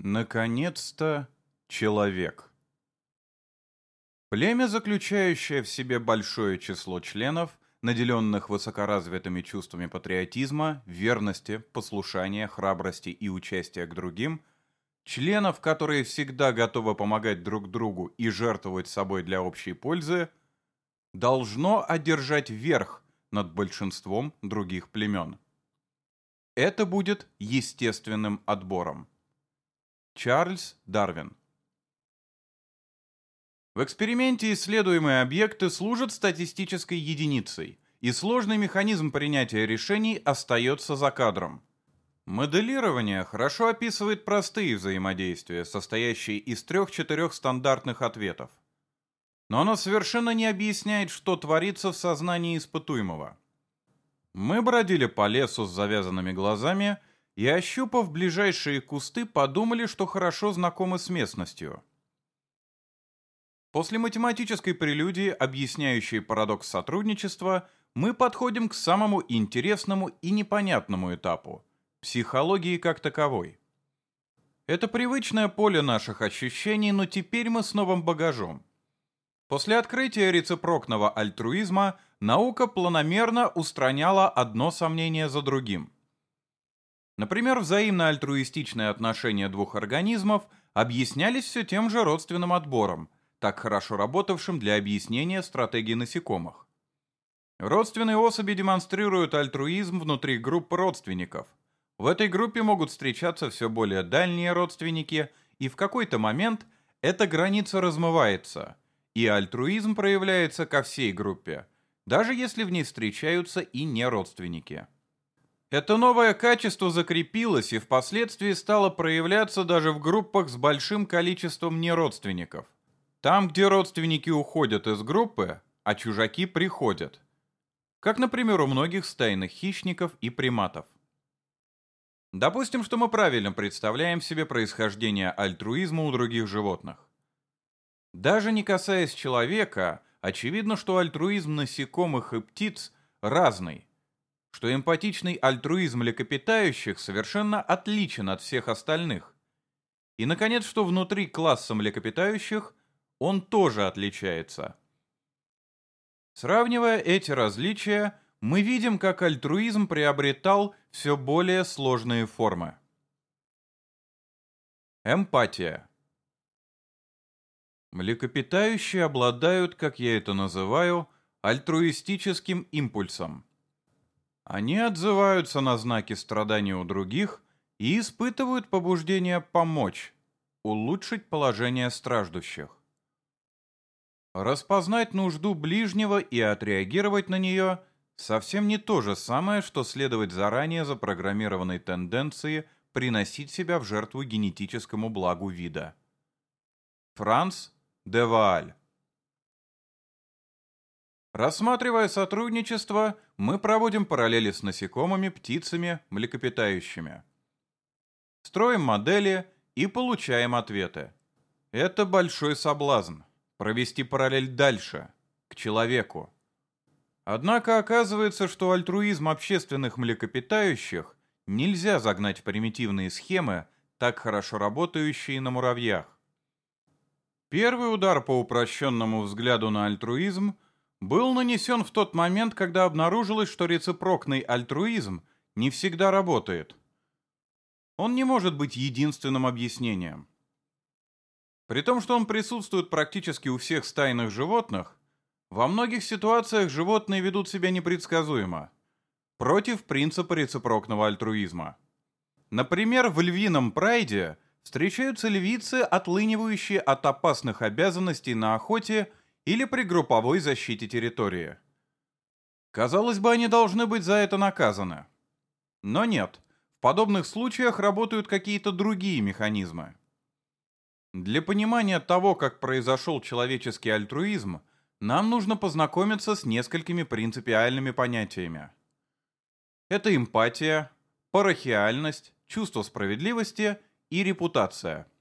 Наконец-то человек. Племя, заключающее в себе большое число членов, наделенных высокоразвитыми чувствами патриотизма, верности, послушания, храбрости и участия к другим, членов, которые всегда готовы помогать друг другу и жертвовать собой для общей пользы, должно одержать верх над большинством других племен. Это будет естественным отбором. Чарльз Дарвин В эксперименте исследуемые объекты служат статистической единицей, и сложный механизм принятия решений остается за кадром. Моделирование хорошо описывает простые взаимодействия, состоящие из трех-четырех стандартных ответов. Но оно совершенно не объясняет, что творится в сознании испытуемого. Мы бродили по лесу с завязанными глазами и, ощупав ближайшие кусты, подумали, что хорошо знакомы с местностью. После математической прелюдии, объясняющей парадокс сотрудничества, мы подходим к самому интересному и непонятному этапу – психологии как таковой. Это привычное поле наших ощущений, но теперь мы с новым багажом. После открытия рецепрокного альтруизма наука планомерно устраняла одно сомнение за другим – Например, взаимно альтруистичные отношения двух организмов объяснялись все тем же родственным отбором, так хорошо работавшим для объяснения стратегии насекомых. Родственные особи демонстрируют альтруизм внутри групп родственников. В этой группе могут встречаться все более дальние родственники, и в какой-то момент эта граница размывается, и альтруизм проявляется ко всей группе, даже если в ней встречаются и не родственники. Это новое качество закрепилось и впоследствии стало проявляться даже в группах с большим количеством неродственников. Там, где родственники уходят из группы, а чужаки приходят. Как, например, у многих стайных хищников и приматов. Допустим, что мы правильно представляем себе происхождение альтруизма у других животных. Даже не касаясь человека, очевидно, что альтруизм насекомых и птиц разный, что эмпатичный альтруизм млекопитающих совершенно отличен от всех остальных. И, наконец, что внутри класса млекопитающих он тоже отличается. Сравнивая эти различия, мы видим, как альтруизм приобретал все более сложные формы. Эмпатия. Млекопитающие обладают, как я это называю, альтруистическим импульсом. Они отзываются на знаки страдания у других и испытывают побуждение помочь, улучшить положение страждущих. Распознать нужду ближнего и отреагировать на нее совсем не то же самое, что следовать заранее запрограммированной тенденции приносить себя в жертву генетическому благу вида. Франц де Вааль Рассматривая сотрудничество, мы проводим параллели с насекомыми, птицами, млекопитающими. Строим модели и получаем ответы. Это большой соблазн – провести параллель дальше, к человеку. Однако оказывается, что альтруизм общественных млекопитающих нельзя загнать в примитивные схемы, так хорошо работающие на муравьях. Первый удар по упрощенному взгляду на альтруизм – был нанесен в тот момент, когда обнаружилось, что рецепрокный альтруизм не всегда работает. Он не может быть единственным объяснением. При том, что он присутствует практически у всех стайных животных, во многих ситуациях животные ведут себя непредсказуемо, против принципа рецепрокного альтруизма. Например, в львином прайде встречаются львицы, отлынивающие от опасных обязанностей на охоте или при групповой защите территории. Казалось бы, они должны быть за это наказаны. Но нет, в подобных случаях работают какие-то другие механизмы. Для понимания того, как произошел человеческий альтруизм, нам нужно познакомиться с несколькими принципиальными понятиями. Это эмпатия, парахиальность, чувство справедливости и репутация –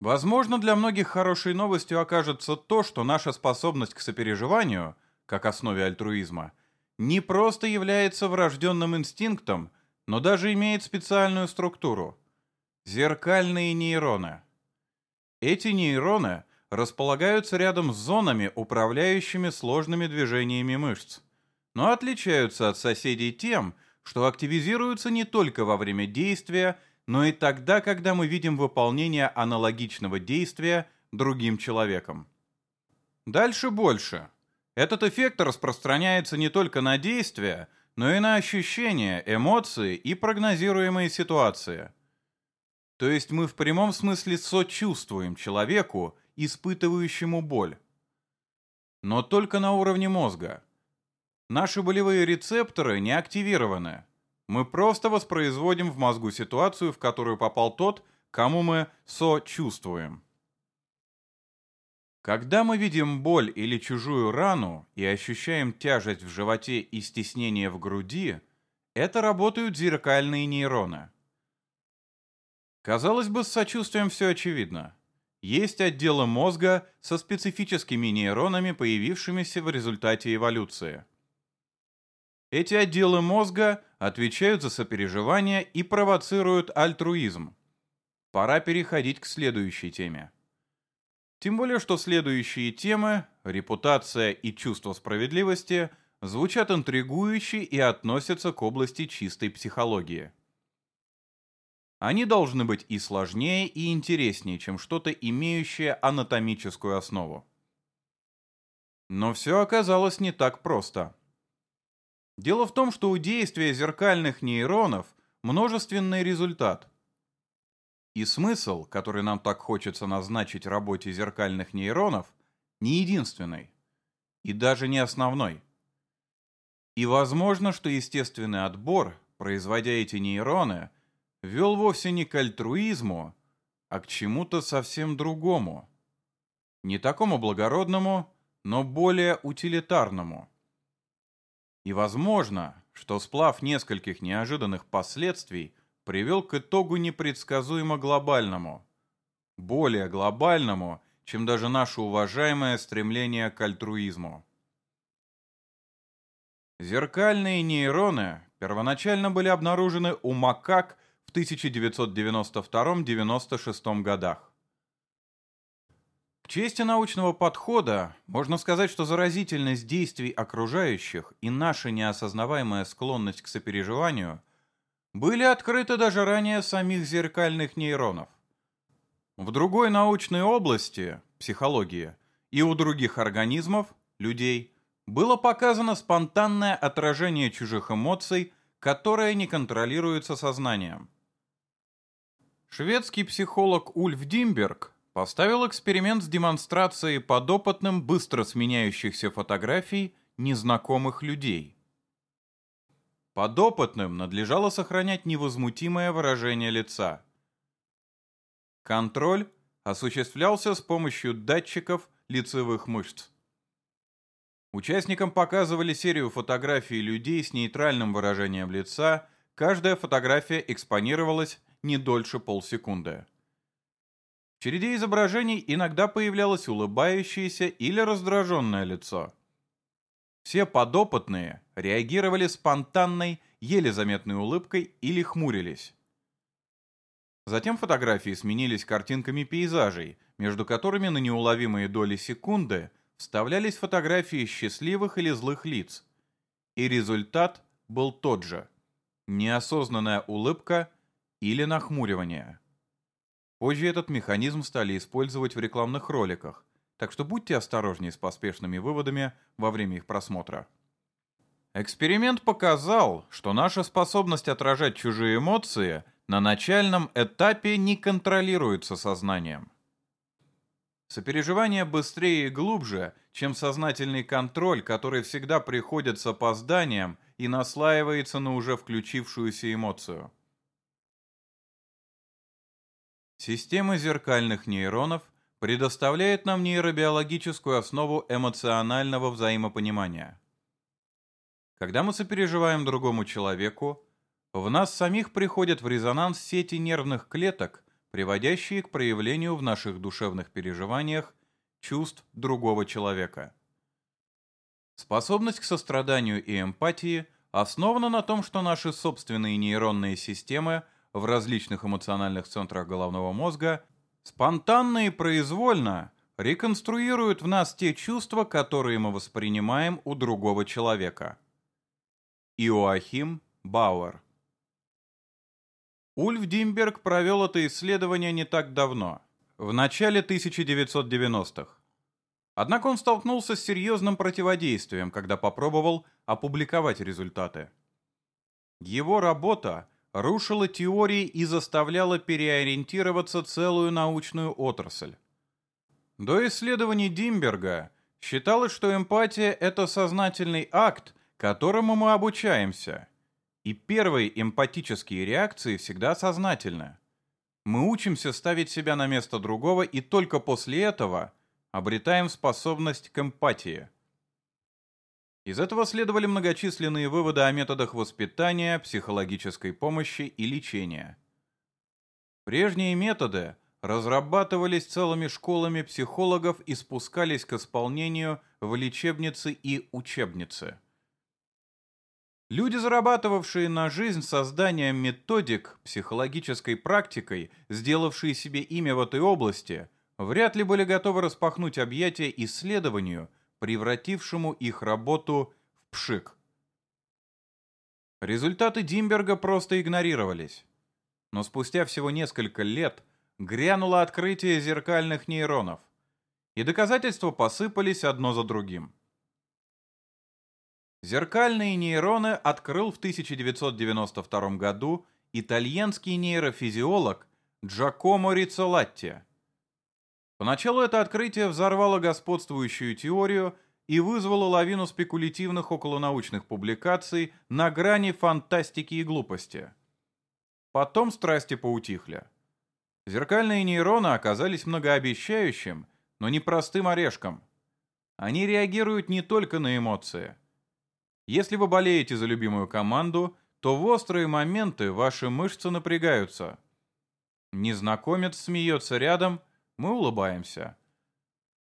Возможно, для многих хорошей новостью окажется то, что наша способность к сопереживанию, как основе альтруизма, не просто является врожденным инстинктом, но даже имеет специальную структуру. Зеркальные нейроны. Эти нейроны располагаются рядом с зонами, управляющими сложными движениями мышц, но отличаются от соседей тем, что активизируются не только во время действия, но и тогда, когда мы видим выполнение аналогичного действия другим человеком. Дальше больше. Этот эффект распространяется не только на действия, но и на ощущения, эмоции и прогнозируемые ситуации. То есть мы в прямом смысле сочувствуем человеку, испытывающему боль. Но только на уровне мозга. Наши болевые рецепторы не активированы. Мы просто воспроизводим в мозгу ситуацию, в которую попал тот, кому мы сочувствуем. Когда мы видим боль или чужую рану и ощущаем тяжесть в животе и стеснение в груди, это работают зеркальные нейроны. Казалось бы, с сочувствием все очевидно. Есть отделы мозга со специфическими нейронами, появившимися в результате эволюции. Эти отделы мозга отвечают за сопереживание и провоцируют альтруизм. Пора переходить к следующей теме. Тем более, что следующие темы «репутация» и «чувство справедливости» звучат интригующе и относятся к области чистой психологии. Они должны быть и сложнее, и интереснее, чем что-то, имеющее анатомическую основу. Но все оказалось не так просто. Дело в том, что у действия зеркальных нейронов множественный результат. И смысл, который нам так хочется назначить работе зеркальных нейронов, не единственный. И даже не основной. И возможно, что естественный отбор, производя эти нейроны, вел вовсе не к альтруизму, а к чему-то совсем другому. Не такому благородному, но более утилитарному. И возможно, что сплав нескольких неожиданных последствий привел к итогу непредсказуемо глобальному. Более глобальному, чем даже наше уважаемое стремление к альтруизму. Зеркальные нейроны первоначально были обнаружены у макак в 1992-96 годах. Чести научного подхода можно сказать, что заразительность действий окружающих и наша неосознаваемая склонность к сопереживанию – были открыты даже ранее самих зеркальных нейронов. В другой научной области, психологии, и у других организмов, людей, было показано спонтанное отражение чужих эмоций, которое не контролируется сознанием. Шведский психолог Ульф Димберг поставил эксперимент с демонстрацией подопытным быстро сменяющихся фотографий незнакомых людей – Подопытным надлежало сохранять невозмутимое выражение лица. Контроль осуществлялся с помощью датчиков лицевых мышц. Участникам показывали серию фотографий людей с нейтральным выражением лица, каждая фотография экспонировалась не дольше полсекунды. В череде изображений иногда появлялось улыбающееся или раздраженное лицо – все подопытные реагировали спонтанной, еле заметной улыбкой или хмурились. Затем фотографии сменились картинками пейзажей, между которыми на неуловимые доли секунды вставлялись фотографии счастливых или злых лиц. И результат был тот же – неосознанная улыбка или нахмуривание. Позже этот механизм стали использовать в рекламных роликах, так что будьте осторожнее с поспешными выводами во время их просмотра. Эксперимент показал, что наша способность отражать чужие эмоции на начальном этапе не контролируется сознанием. Сопереживание быстрее и глубже, чем сознательный контроль, который всегда приходит с опозданием и наслаивается на уже включившуюся эмоцию. Системы зеркальных нейронов предоставляет нам нейробиологическую основу эмоционального взаимопонимания. Когда мы сопереживаем другому человеку, в нас самих приходят в резонанс сети нервных клеток, приводящие к проявлению в наших душевных переживаниях чувств другого человека. Способность к состраданию и эмпатии основана на том, что наши собственные нейронные системы в различных эмоциональных центрах головного мозга, спонтанно и произвольно реконструируют в нас те чувства, которые мы воспринимаем у другого человека. Иоахим Бауэр Ульф Димберг провел это исследование не так давно, в начале 1990-х. Однако он столкнулся с серьезным противодействием, когда попробовал опубликовать результаты. Его работа рушила теории и заставляла переориентироваться целую научную отрасль. До исследований Димберга считалось, что эмпатия – это сознательный акт, которому мы обучаемся. И первые эмпатические реакции всегда сознательны. Мы учимся ставить себя на место другого и только после этого обретаем способность к эмпатии. Из этого следовали многочисленные выводы о методах воспитания, психологической помощи и лечения. Прежние методы разрабатывались целыми школами психологов и спускались к исполнению в лечебницы и учебницы. Люди, зарабатывавшие на жизнь созданием методик, психологической практикой, сделавшие себе имя в этой области, вряд ли были готовы распахнуть объятия исследованию, превратившему их работу в пшик. Результаты Димберга просто игнорировались. Но спустя всего несколько лет – грянуло открытие зеркальных нейронов, и доказательства посыпались одно за другим. Зеркальные нейроны открыл в 1992 году итальянский нейрофизиолог Джакомо Рицолатти. Поначалу это открытие взорвало господствующую теорию и вызвало лавину спекулятивных околонаучных публикаций на грани фантастики и глупости. Потом страсти поутихли. Зеркальные нейроны оказались многообещающим, но не простым орешком. Они реагируют не только на эмоции. Если вы болеете за любимую команду, то в острые моменты ваши мышцы напрягаются. Незнакомец смеется рядом, мы улыбаемся.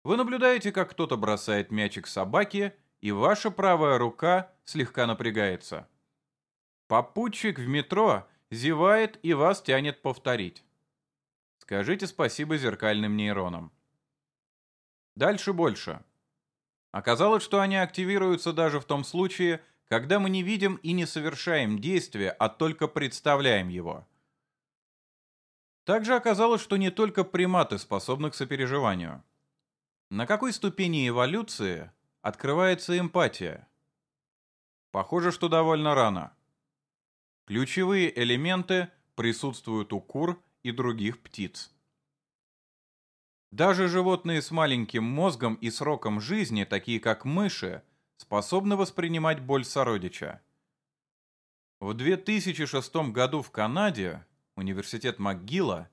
Вы наблюдаете, как кто-то бросает мячик собаке, и ваша правая рука слегка напрягается. Попутчик в метро зевает и вас тянет повторить. Скажите спасибо зеркальным нейронам. Дальше больше. Оказалось, что они активируются даже в том случае, когда мы не видим и не совершаем действия, а только представляем его. Также оказалось, что не только приматы способны к сопереживанию. На какой ступени эволюции открывается эмпатия? Похоже, что довольно рано. Ключевые элементы присутствуют у кур и других птиц. Даже животные с маленьким мозгом и сроком жизни, такие как мыши, способны воспринимать боль сородича. В 2006 году в Канаде, университет МcGill,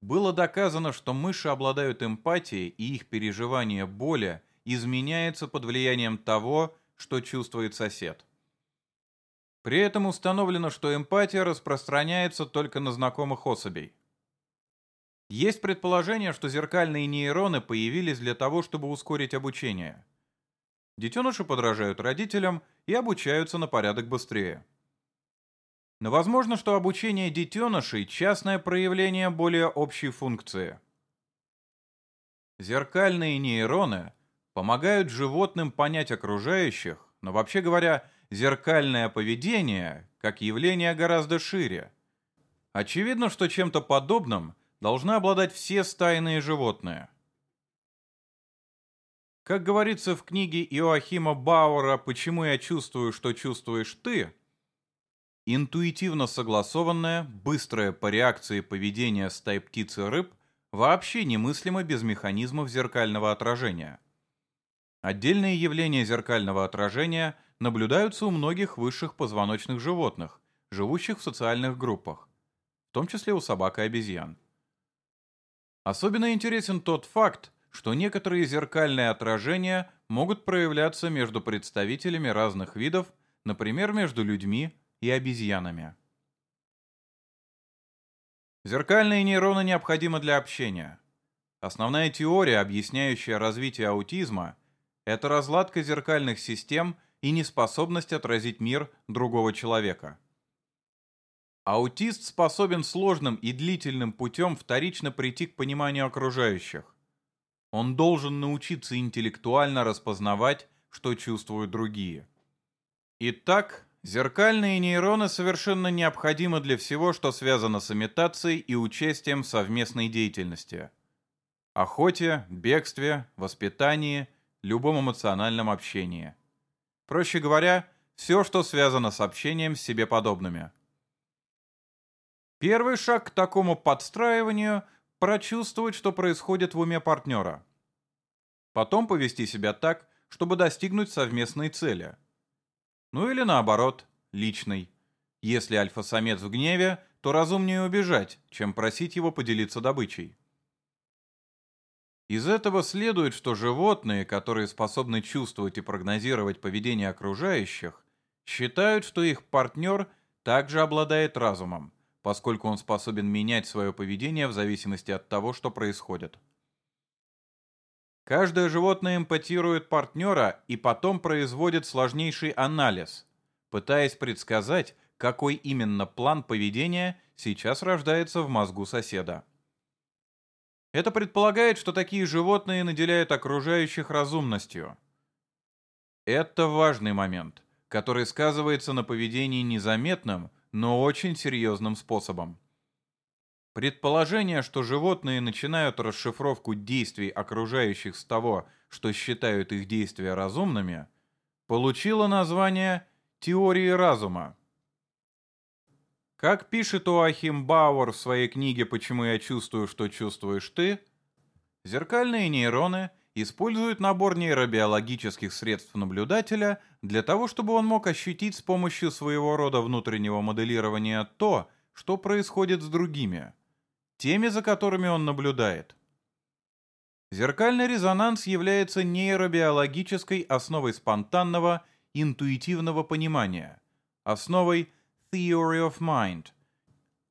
было доказано, что мыши обладают эмпатией и их переживание боли изменяется под влиянием того, что чувствует сосед. При этом установлено, что эмпатия распространяется только на знакомых особей. Есть предположение, что зеркальные нейроны появились для того, чтобы ускорить обучение. Детеныши подражают родителям и обучаются на порядок быстрее. Но возможно, что обучение детенышей – частное проявление более общей функции. Зеркальные нейроны помогают животным понять окружающих, но вообще говоря, зеркальное поведение как явление гораздо шире. Очевидно, что чем-то подобным должны обладать все стайные животные. Как говорится в книге Иоахима Бауэра «Почему я чувствую, что чувствуешь ты», интуитивно согласованное, быстрое по реакции поведение стай птиц и рыб вообще немыслимо без механизмов зеркального отражения. Отдельные явления зеркального отражения наблюдаются у многих высших позвоночных животных, живущих в социальных группах, в том числе у собак и обезьян. Особенно интересен тот факт, что некоторые зеркальные отражения могут проявляться между представителями разных видов, например, между людьми и обезьянами. Зеркальные нейроны необходимы для общения. Основная теория, объясняющая развитие аутизма, это разладка зеркальных систем и неспособность отразить мир другого человека. Аутист способен сложным и длительным путем вторично прийти к пониманию окружающих. Он должен научиться интеллектуально распознавать, что чувствуют другие. Итак, зеркальные нейроны совершенно необходимы для всего, что связано с имитацией и участием в совместной деятельности. Охоте, бегстве, воспитании, любом эмоциональном общении. Проще говоря, все, что связано с общением с себе подобными. Первый шаг к такому подстраиванию – прочувствовать, что происходит в уме партнера. Потом повести себя так, чтобы достигнуть совместной цели. Ну или наоборот, личной. Если альфа-самец в гневе, то разумнее убежать, чем просить его поделиться добычей. Из этого следует, что животные, которые способны чувствовать и прогнозировать поведение окружающих, считают, что их партнер также обладает разумом поскольку он способен менять свое поведение в зависимости от того, что происходит. Каждое животное эмпатирует партнера и потом производит сложнейший анализ, пытаясь предсказать, какой именно план поведения сейчас рождается в мозгу соседа. Это предполагает, что такие животные наделяют окружающих разумностью. Это важный момент, который сказывается на поведении незаметным, но очень серьезным способом. Предположение, что животные начинают расшифровку действий окружающих с того, что считают их действия разумными, получило название «теории разума». Как пишет Уахим Бауэр в своей книге «Почему я чувствую, что чувствуешь ты», зеркальные нейроны используют набор нейробиологических средств наблюдателя для того, чтобы он мог ощутить с помощью своего рода внутреннего моделирования то, что происходит с другими, теми, за которыми он наблюдает. Зеркальный резонанс является нейробиологической основой спонтанного, интуитивного понимания, основой theory of mind.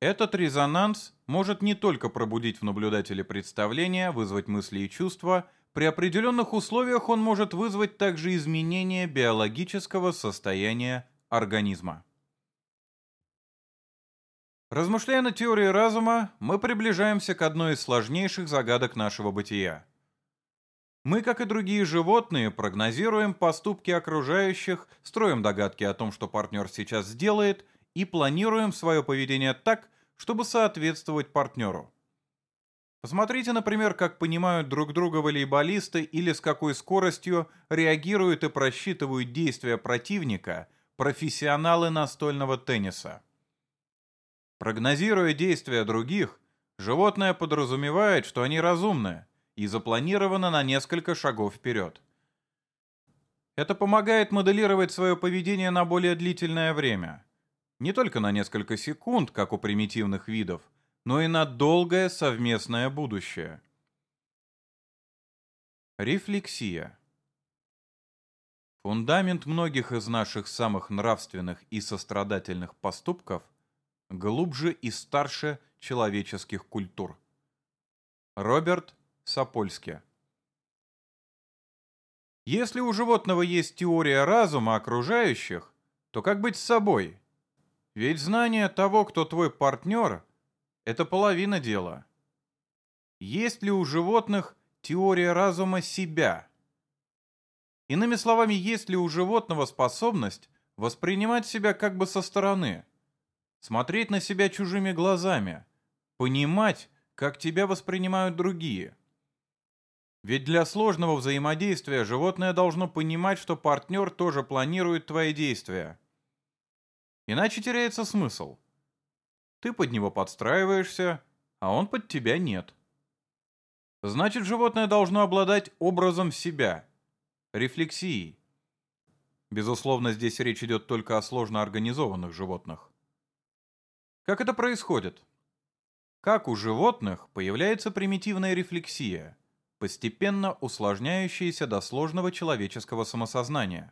Этот резонанс может не только пробудить в наблюдателе представления, вызвать мысли и чувства – при определенных условиях он может вызвать также изменение биологического состояния организма. Размышляя на теории разума, мы приближаемся к одной из сложнейших загадок нашего бытия. Мы, как и другие животные, прогнозируем поступки окружающих, строим догадки о том, что партнер сейчас сделает, и планируем свое поведение так, чтобы соответствовать партнеру. Посмотрите, например, как понимают друг друга волейболисты или с какой скоростью реагируют и просчитывают действия противника профессионалы настольного тенниса. Прогнозируя действия других, животное подразумевает, что они разумны и запланированы на несколько шагов вперед. Это помогает моделировать свое поведение на более длительное время. Не только на несколько секунд, как у примитивных видов, но и на долгое совместное будущее. Рефлексия. Фундамент многих из наших самых нравственных и сострадательных поступков глубже и старше человеческих культур. Роберт Сапольски. Если у животного есть теория разума окружающих, то как быть с собой? Ведь знание того, кто твой партнер, это половина дела. Есть ли у животных теория разума себя? Иными словами, есть ли у животного способность воспринимать себя как бы со стороны, смотреть на себя чужими глазами, понимать, как тебя воспринимают другие? Ведь для сложного взаимодействия животное должно понимать, что партнер тоже планирует твои действия. Иначе теряется смысл. Ты под него подстраиваешься, а он под тебя нет. Значит, животное должно обладать образом себя, рефлексией. Безусловно, здесь речь идет только о сложно организованных животных. Как это происходит? Как у животных появляется примитивная рефлексия, постепенно усложняющаяся до сложного человеческого самосознания?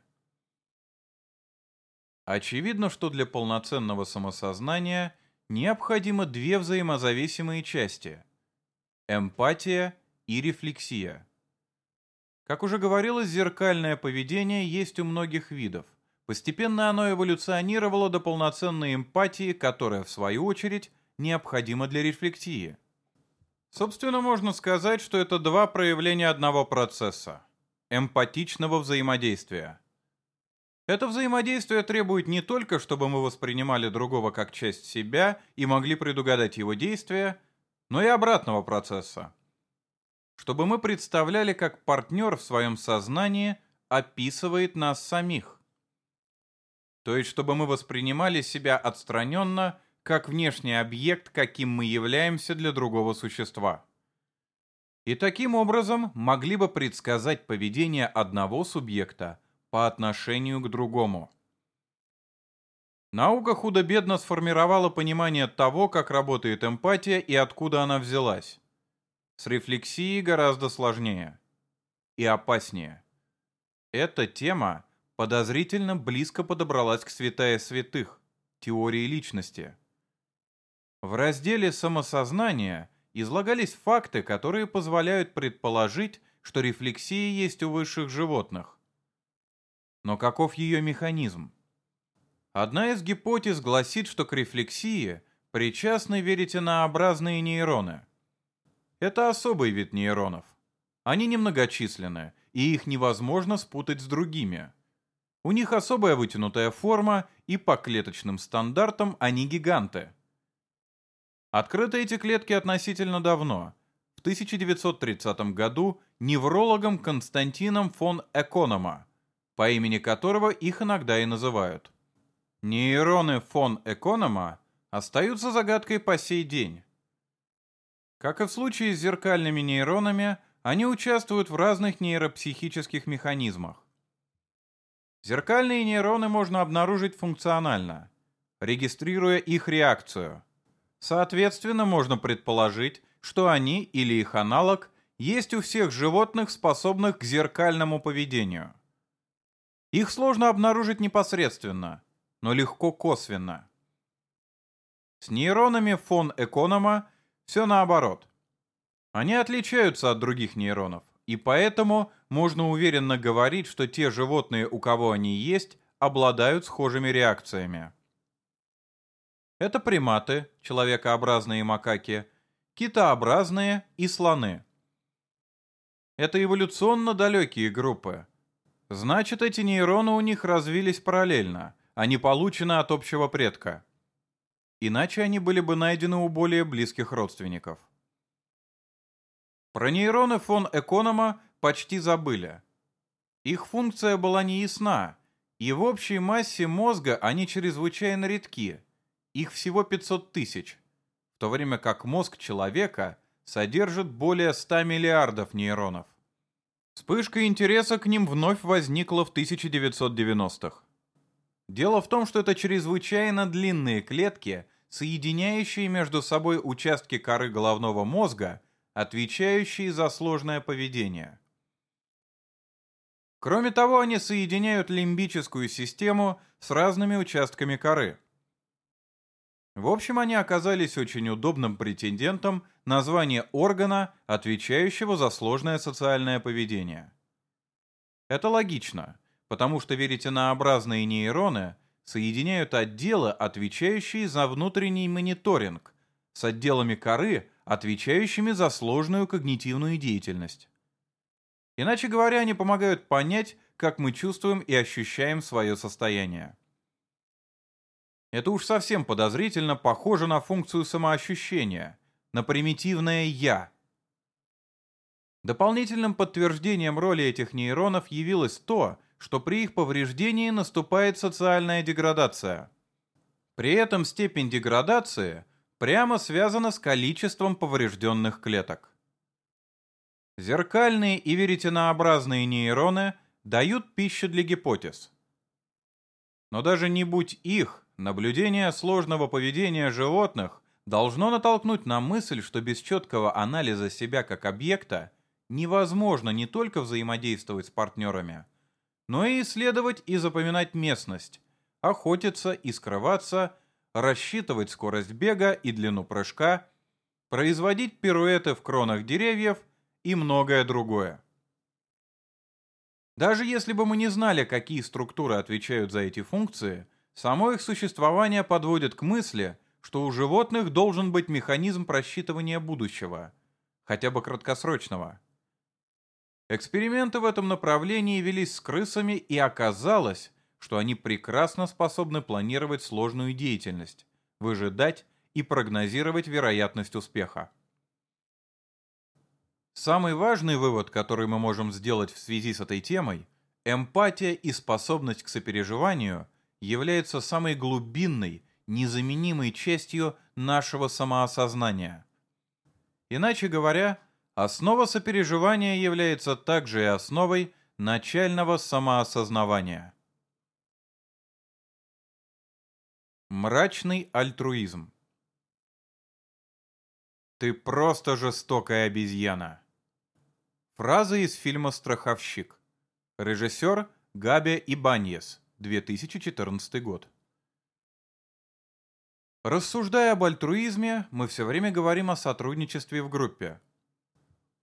Очевидно, что для полноценного самосознания – необходимо две взаимозависимые части – эмпатия и рефлексия. Как уже говорилось, зеркальное поведение есть у многих видов, Постепенно оно эволюционировало до полноценной эмпатии, которая, в свою очередь, необходима для рефлексии. Собственно, можно сказать, что это два проявления одного процесса – эмпатичного взаимодействия. Это взаимодействие требует не только, чтобы мы воспринимали другого как часть себя и могли предугадать его действия, но и обратного процесса. Чтобы мы представляли, как партнер в своем сознании описывает нас самих. То есть, чтобы мы воспринимали себя отстраненно как внешний объект, каким мы являемся для другого существа. И таким образом могли бы предсказать поведение одного субъекта по отношению к другому. Наука худо-бедно сформировала понимание того, как работает эмпатия и откуда она взялась. С рефлексией гораздо сложнее и опаснее. Эта тема подозрительно близко подобралась к святая святых, теории личности. В разделе «Самосознание» излагались факты, которые позволяют предположить, что рефлексия есть у высших животных. Но каков ее механизм? Одна из гипотез гласит, что к рефлексии причастны веретенообразные нейроны. Это особый вид нейронов. Они немногочисленны, и их невозможно спутать с другими. У них особая вытянутая форма, и по клеточным стандартам они гиганты. Открыты эти клетки относительно давно. В 1930 году неврологом Константином фон Эконома, по имени которого их иногда и называют. Нейроны фон Эконома остаются загадкой по сей день. Как и в случае с зеркальными нейронами, они участвуют в разных нейропсихических механизмах. Зеркальные нейроны можно обнаружить функционально, регистрируя их реакцию – Соответственно, можно предположить, что они или их аналог есть у всех животных, способных к зеркальному поведению. Их сложно обнаружить непосредственно, но легко косвенно. С нейронами фон Эконома все наоборот. Они отличаются от других нейронов, и поэтому можно уверенно говорить, что те животные, у кого они есть, обладают схожими реакциями. Это приматы, человекообразные макаки, китообразные и слоны. Это эволюционно далекие группы. Значит, эти нейроны у них развились параллельно, они получены от общего предка. Иначе они были бы найдены у более близких родственников. Про нейроны фон Эконома почти забыли. Их функция была неясна, и в общей массе мозга они чрезвычайно редки – их всего 500 тысяч, в то время как мозг человека содержит более 100 миллиардов нейронов. Вспышка интереса к ним вновь возникла в 1990-х. Дело в том, что это чрезвычайно длинные клетки, соединяющие между собой участки коры головного мозга, отвечающие за сложное поведение. Кроме того, они соединяют лимбическую систему с разными участками коры – в общем, они оказались очень удобным претендентом на звание органа, отвечающего за сложное социальное поведение. Это логично, потому что веретенообразные нейроны соединяют отделы, отвечающие за внутренний мониторинг, с отделами коры, отвечающими за сложную когнитивную деятельность. Иначе говоря, они помогают понять, как мы чувствуем и ощущаем свое состояние. Это уж совсем подозрительно похоже на функцию самоощущения, на примитивное «я». Дополнительным подтверждением роли этих нейронов явилось то, что при их повреждении наступает социальная деградация. При этом степень деградации прямо связана с количеством поврежденных клеток. Зеркальные и веретенообразные нейроны дают пищу для гипотез. Но даже не будь их, Наблюдение сложного поведения животных должно натолкнуть на мысль, что без четкого анализа себя как объекта невозможно не только взаимодействовать с партнерами, но и исследовать и запоминать местность, охотиться и скрываться, рассчитывать скорость бега и длину прыжка, производить пируэты в кронах деревьев и многое другое. Даже если бы мы не знали, какие структуры отвечают за эти функции, само их существование подводит к мысли, что у животных должен быть механизм просчитывания будущего, хотя бы краткосрочного. Эксперименты в этом направлении велись с крысами, и оказалось, что они прекрасно способны планировать сложную деятельность, выжидать и прогнозировать вероятность успеха. Самый важный вывод, который мы можем сделать в связи с этой темой, эмпатия и способность к сопереживанию является самой глубинной, незаменимой частью нашего самоосознания. Иначе говоря, основа сопереживания является также и основой начального самоосознавания. Мрачный альтруизм «Ты просто жестокая обезьяна!» Фраза из фильма «Страховщик». Режиссер Габи Ибаньес, 2014 год. Рассуждая об альтруизме, мы все время говорим о сотрудничестве в группе.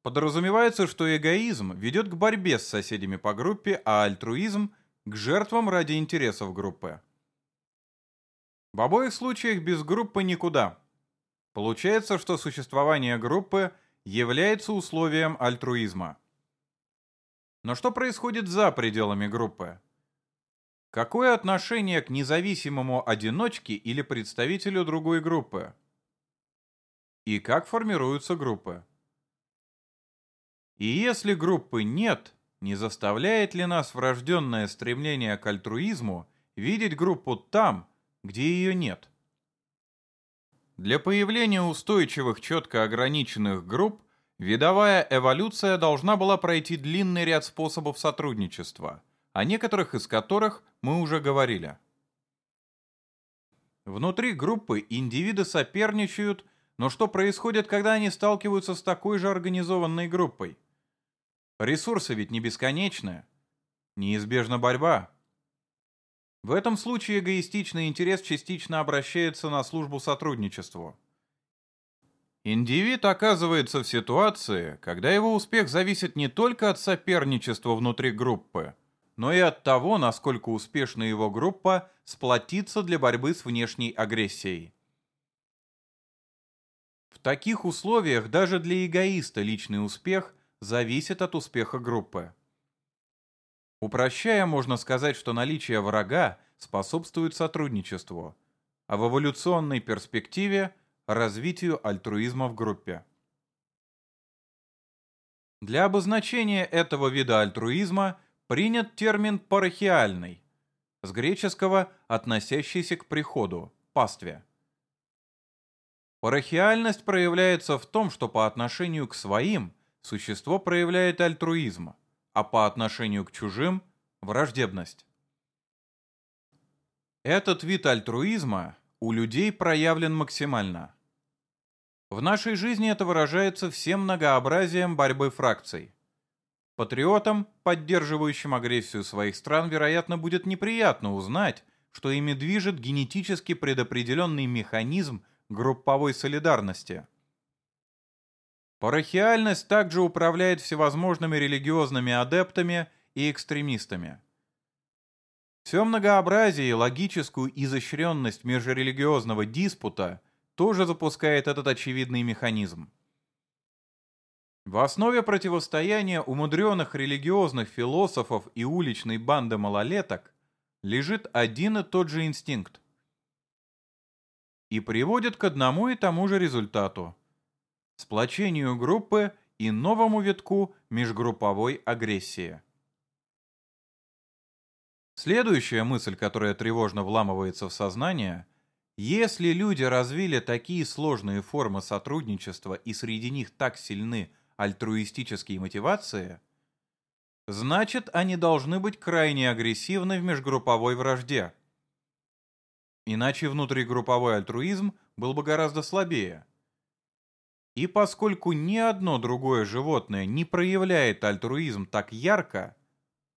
Подразумевается, что эгоизм ведет к борьбе с соседями по группе, а альтруизм – к жертвам ради интересов группы. В обоих случаях без группы никуда. Получается, что существование группы – является условием альтруизма. Но что происходит за пределами группы? Какое отношение к независимому одиночке или представителю другой группы? И как формируются группы? И если группы нет, не заставляет ли нас врожденное стремление к альтруизму видеть группу там, где ее нет? Для появления устойчивых, четко ограниченных групп видовая эволюция должна была пройти длинный ряд способов сотрудничества, о некоторых из которых мы уже говорили. Внутри группы индивиды соперничают, но что происходит, когда они сталкиваются с такой же организованной группой? Ресурсы ведь не бесконечны. Неизбежна борьба. В этом случае эгоистичный интерес частично обращается на службу сотрудничеству. Индивид оказывается в ситуации, когда его успех зависит не только от соперничества внутри группы, но и от того, насколько успешна его группа сплотится для борьбы с внешней агрессией. В таких условиях даже для эгоиста личный успех зависит от успеха группы. Упрощая, можно сказать, что наличие врага способствует сотрудничеству, а в эволюционной перспективе – развитию альтруизма в группе. Для обозначения этого вида альтруизма принят термин «парахиальный», с греческого относящийся к приходу, пастве. Парахиальность проявляется в том, что по отношению к своим существо проявляет альтруизм – а по отношению к чужим – враждебность. Этот вид альтруизма у людей проявлен максимально. В нашей жизни это выражается всем многообразием борьбы фракций. Патриотам, поддерживающим агрессию своих стран, вероятно, будет неприятно узнать, что ими движет генетически предопределенный механизм групповой солидарности – Парахиальность также управляет всевозможными религиозными адептами и экстремистами. Все многообразие и логическую изощренность межрелигиозного диспута тоже запускает этот очевидный механизм. В основе противостояния умудренных религиозных философов и уличной банды малолеток лежит один и тот же инстинкт. И приводит к одному и тому же результату – сплочению группы и новому витку межгрупповой агрессии. Следующая мысль, которая тревожно вламывается в сознание, если люди развили такие сложные формы сотрудничества и среди них так сильны альтруистические мотивации, значит, они должны быть крайне агрессивны в межгрупповой вражде. Иначе внутригрупповой альтруизм был бы гораздо слабее – и поскольку ни одно другое животное не проявляет альтруизм так ярко,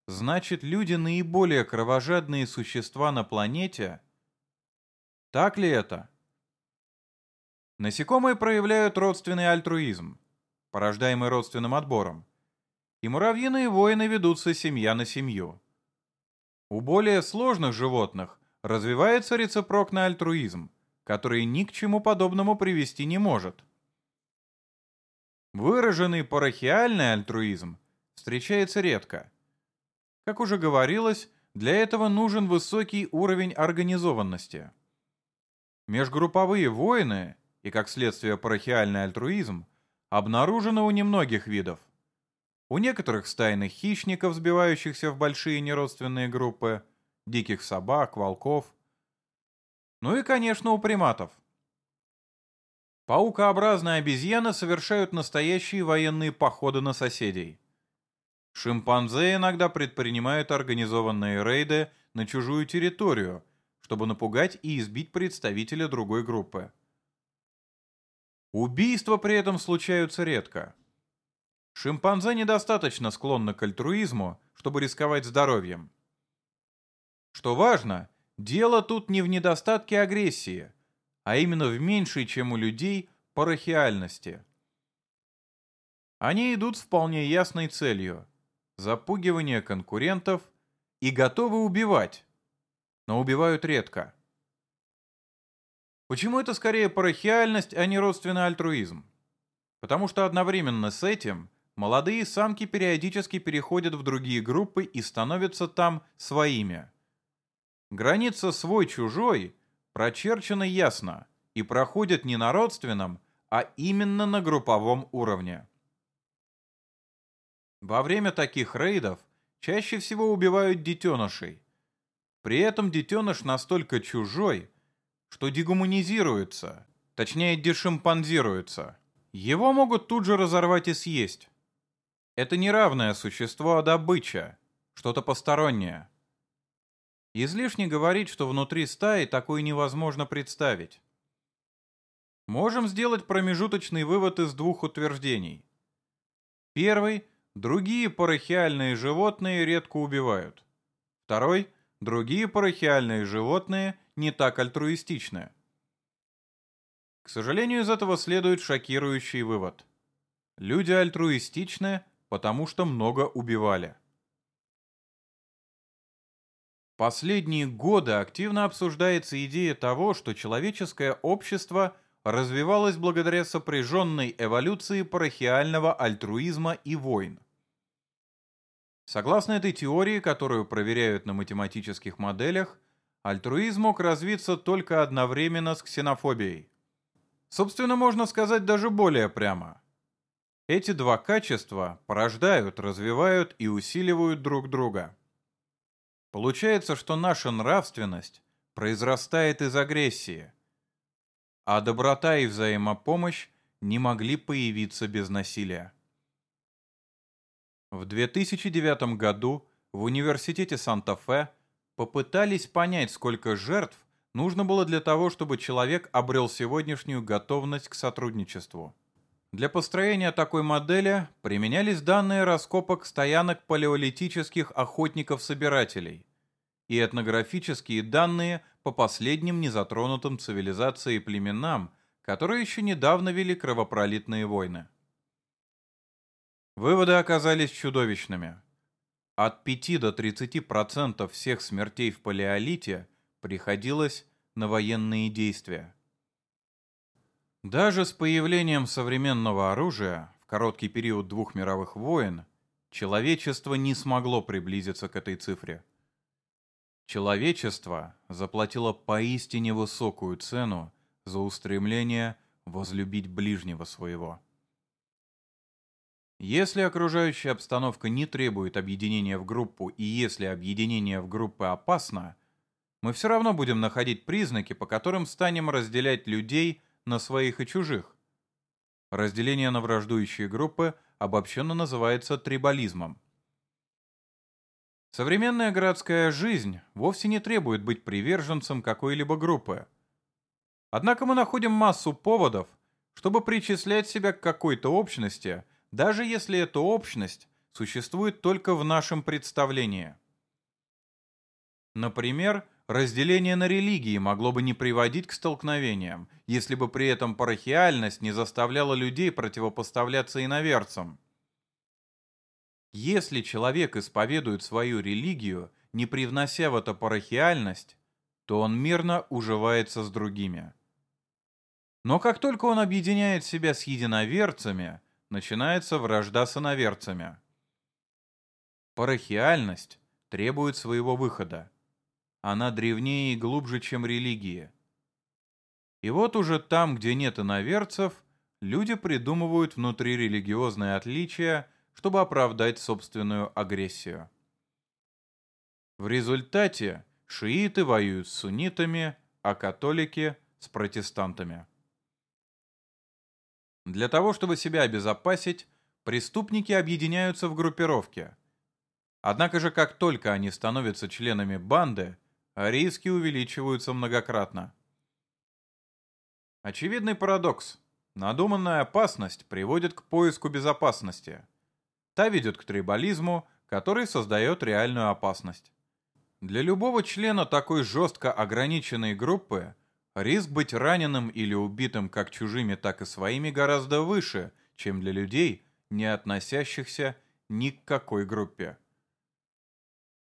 значит люди наиболее кровожадные существа на планете. Так ли это? Насекомые проявляют родственный альтруизм, порождаемый родственным отбором. и муравьиные войны ведутся семья на семью. У более сложных животных развивается рецепрокный альтруизм, который ни к чему подобному привести не может. Выраженный парахиальный альтруизм встречается редко. Как уже говорилось, для этого нужен высокий уровень организованности. Межгрупповые войны и, как следствие, парахиальный альтруизм обнаружены у немногих видов. У некоторых стайных хищников, сбивающихся в большие неродственные группы, диких собак, волков. Ну и, конечно, у приматов. Паукообразные обезьяны совершают настоящие военные походы на соседей. Шимпанзе иногда предпринимают организованные рейды на чужую территорию, чтобы напугать и избить представителя другой группы. Убийства при этом случаются редко. Шимпанзе недостаточно склонны к альтруизму, чтобы рисковать здоровьем. Что важно, дело тут не в недостатке агрессии, а именно в меньшей, чем у людей, парахиальности. Они идут с вполне ясной целью – запугивание конкурентов и готовы убивать, но убивают редко. Почему это скорее парахиальность, а не родственный альтруизм? Потому что одновременно с этим молодые самки периодически переходят в другие группы и становятся там своими. Граница свой-чужой прочерчена ясно и проходит не на родственном, а именно на групповом уровне. Во время таких рейдов чаще всего убивают детенышей. При этом детеныш настолько чужой, что дегуманизируется, точнее дешимпанзируется. Его могут тут же разорвать и съесть. Это не равное существо, а добыча, что-то постороннее. Излишне говорить, что внутри стаи такое невозможно представить. Можем сделать промежуточный вывод из двух утверждений. Первый – другие парахиальные животные редко убивают. Второй – другие парахиальные животные не так альтруистичны. К сожалению, из этого следует шокирующий вывод. Люди альтруистичны, потому что много убивали. Последние годы активно обсуждается идея того, что человеческое общество развивалось благодаря сопряженной эволюции парахиального альтруизма и войн. Согласно этой теории, которую проверяют на математических моделях, альтруизм мог развиться только одновременно с ксенофобией. Собственно, можно сказать даже более прямо. Эти два качества порождают, развивают и усиливают друг друга. Получается, что наша нравственность произрастает из агрессии, а доброта и взаимопомощь не могли появиться без насилия. В 2009 году в университете Санта-Фе попытались понять, сколько жертв нужно было для того, чтобы человек обрел сегодняшнюю готовность к сотрудничеству. Для построения такой модели применялись данные раскопок стоянок палеолитических охотников-собирателей и этнографические данные по последним незатронутым цивилизацией племенам, которые еще недавно вели кровопролитные войны. Выводы оказались чудовищными. От 5 до 30% всех смертей в палеолите приходилось на военные действия. Даже с появлением современного оружия в короткий период двух мировых войн человечество не смогло приблизиться к этой цифре. Человечество заплатило поистине высокую цену за устремление возлюбить ближнего своего. Если окружающая обстановка не требует объединения в группу и если объединение в группы опасно, мы все равно будем находить признаки, по которым станем разделять людей на своих и чужих. Разделение на враждующие группы обобщенно называется трибализмом. Современная городская жизнь вовсе не требует быть приверженцем какой-либо группы. Однако мы находим массу поводов, чтобы причислять себя к какой-то общности, даже если эта общность существует только в нашем представлении. Например, Разделение на религии могло бы не приводить к столкновениям, если бы при этом парахиальность не заставляла людей противопоставляться иноверцам. Если человек исповедует свою религию, не привнося в это парахиальность, то он мирно уживается с другими. Но как только он объединяет себя с единоверцами, начинается вражда с иноверцами. Парахиальность требует своего выхода. Она древнее и глубже, чем религии. И вот уже там, где нет иноверцев, люди придумывают внутрирелигиозные отличия, чтобы оправдать собственную агрессию. В результате шииты воюют с суннитами, а католики – с протестантами. Для того, чтобы себя обезопасить, преступники объединяются в группировки. Однако же, как только они становятся членами банды, риски увеличиваются многократно. Очевидный парадокс. Надуманная опасность приводит к поиску безопасности. Та ведет к трибализму, который создает реальную опасность. Для любого члена такой жестко ограниченной группы риск быть раненым или убитым как чужими, так и своими гораздо выше, чем для людей, не относящихся ни к какой группе.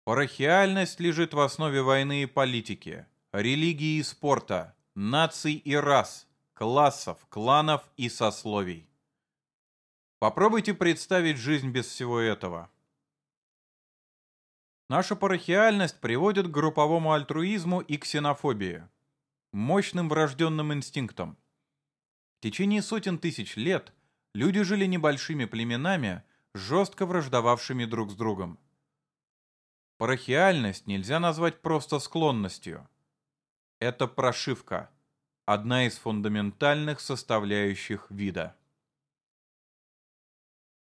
Парахиальность лежит в основе войны и политики, религии и спорта, наций и рас, классов, кланов и сословий. Попробуйте представить жизнь без всего этого. Наша парахиальность приводит к групповому альтруизму и ксенофобии, мощным врожденным инстинктам. В течение сотен тысяч лет люди жили небольшими племенами, жестко враждовавшими друг с другом. Парахиальность нельзя назвать просто склонностью. Это прошивка, одна из фундаментальных составляющих вида.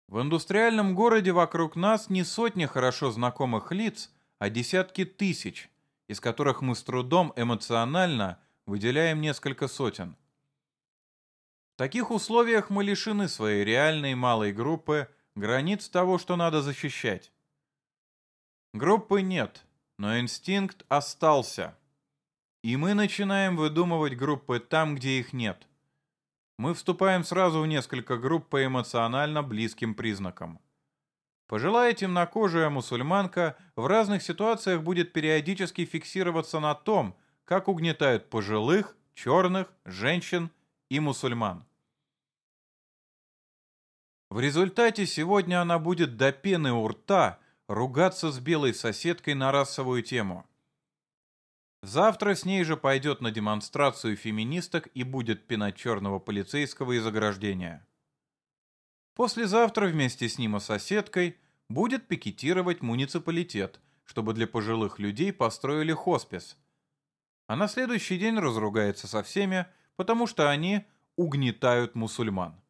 В индустриальном городе вокруг нас не сотни хорошо знакомых лиц, а десятки тысяч, из которых мы с трудом эмоционально выделяем несколько сотен. В таких условиях мы лишены своей реальной малой группы границ того, что надо защищать. Группы нет, но инстинкт остался. И мы начинаем выдумывать группы там, где их нет. Мы вступаем сразу в несколько групп по эмоционально близким признакам. Пожилая темнокожая мусульманка в разных ситуациях будет периодически фиксироваться на том, как угнетают пожилых, черных, женщин и мусульман. В результате сегодня она будет до пены у рта ругаться с белой соседкой на расовую тему – Завтра с ней же пойдет на демонстрацию феминисток и будет пинать черного полицейского из ограждения. Послезавтра вместе с ним и соседкой будет пикетировать муниципалитет, чтобы для пожилых людей построили хоспис. А на следующий день разругается со всеми, потому что они угнетают мусульман.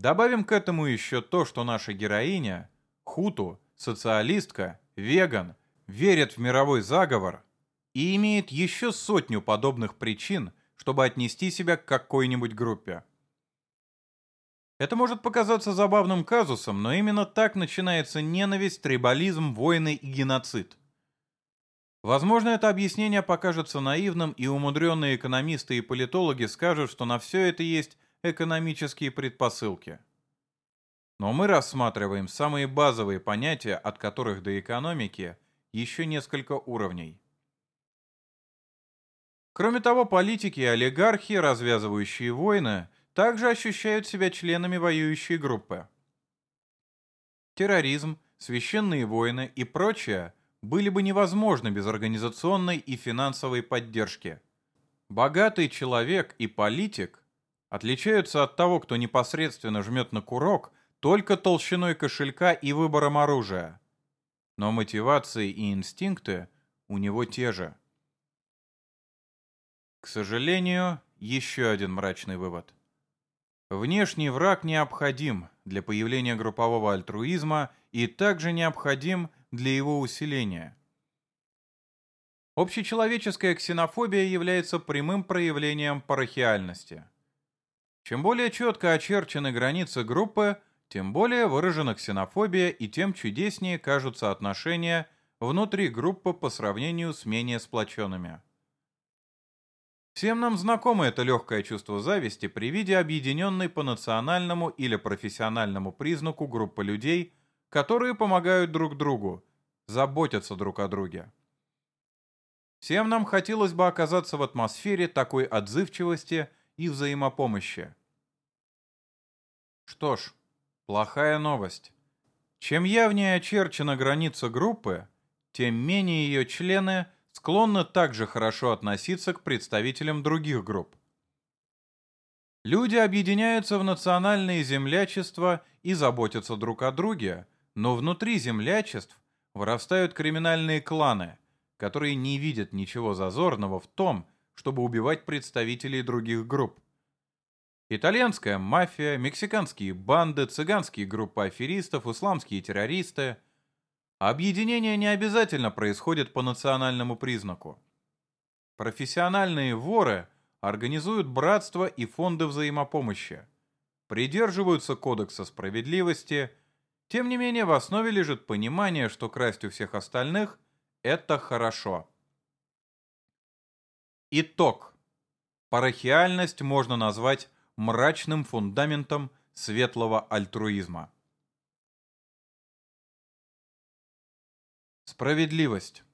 Добавим к этому еще то, что наша героиня, хуту, социалистка, веган – верит в мировой заговор и имеет еще сотню подобных причин, чтобы отнести себя к какой-нибудь группе. Это может показаться забавным казусом, но именно так начинается ненависть, трибализм, войны и геноцид. Возможно, это объяснение покажется наивным, и умудренные экономисты и политологи скажут, что на все это есть экономические предпосылки. Но мы рассматриваем самые базовые понятия, от которых до экономики еще несколько уровней. Кроме того, политики и олигархи, развязывающие войны, также ощущают себя членами воюющей группы. Терроризм, священные войны и прочее были бы невозможны без организационной и финансовой поддержки. Богатый человек и политик отличаются от того, кто непосредственно жмет на курок, только толщиной кошелька и выбором оружия но мотивации и инстинкты у него те же. К сожалению, еще один мрачный вывод. Внешний враг необходим для появления группового альтруизма и также необходим для его усиления. Общечеловеческая ксенофобия является прямым проявлением парахиальности. Чем более четко очерчены границы группы, тем более выражена ксенофобия и тем чудеснее кажутся отношения внутри группы по сравнению с менее сплоченными. Всем нам знакомо это легкое чувство зависти при виде объединенной по национальному или профессиональному признаку группы людей, которые помогают друг другу, заботятся друг о друге. Всем нам хотелось бы оказаться в атмосфере такой отзывчивости и взаимопомощи. Что ж, плохая новость. Чем явнее очерчена граница группы, тем менее ее члены склонны также хорошо относиться к представителям других групп. Люди объединяются в национальные землячества и заботятся друг о друге, но внутри землячеств вырастают криминальные кланы, которые не видят ничего зазорного в том, чтобы убивать представителей других групп. Итальянская мафия, мексиканские банды, цыганские группы аферистов, исламские террористы. Объединение не обязательно происходит по национальному признаку. Профессиональные воры организуют братства и фонды взаимопомощи, придерживаются кодекса справедливости, тем не менее в основе лежит понимание, что красть у всех остальных – это хорошо. Итог. Парахиальность можно назвать мрачным фундаментом светлого альтруизма. Справедливость.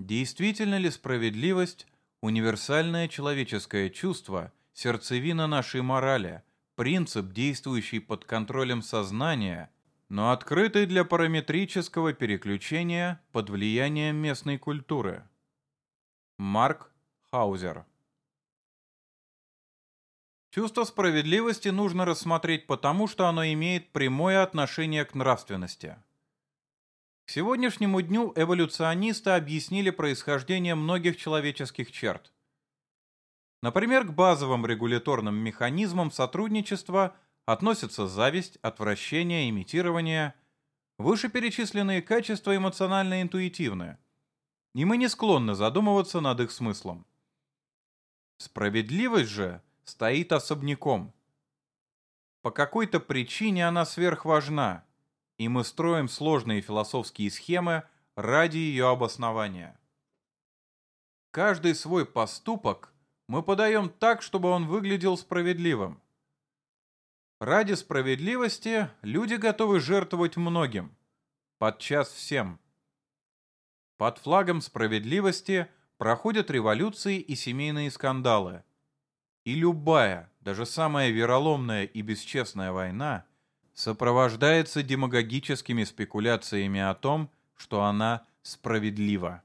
Действительно ли справедливость – универсальное человеческое чувство, сердцевина нашей морали, принцип, действующий под контролем сознания, но открытый для параметрического переключения под влиянием местной культуры? Марк Хаузер Чувство справедливости нужно рассмотреть потому, что оно имеет прямое отношение к нравственности. К сегодняшнему дню эволюционисты объяснили происхождение многих человеческих черт. Например, к базовым регуляторным механизмам сотрудничества относятся зависть, отвращение, имитирование. Вышеперечисленные качества эмоционально интуитивны, и мы не склонны задумываться над их смыслом. Справедливость же – стоит особняком. По какой-то причине она сверхважна, и мы строим сложные философские схемы ради ее обоснования. Каждый свой поступок мы подаем так, чтобы он выглядел справедливым. Ради справедливости люди готовы жертвовать многим, подчас всем. Под флагом справедливости проходят революции и семейные скандалы – и любая, даже самая вероломная и бесчестная война сопровождается демагогическими спекуляциями о том, что она справедлива.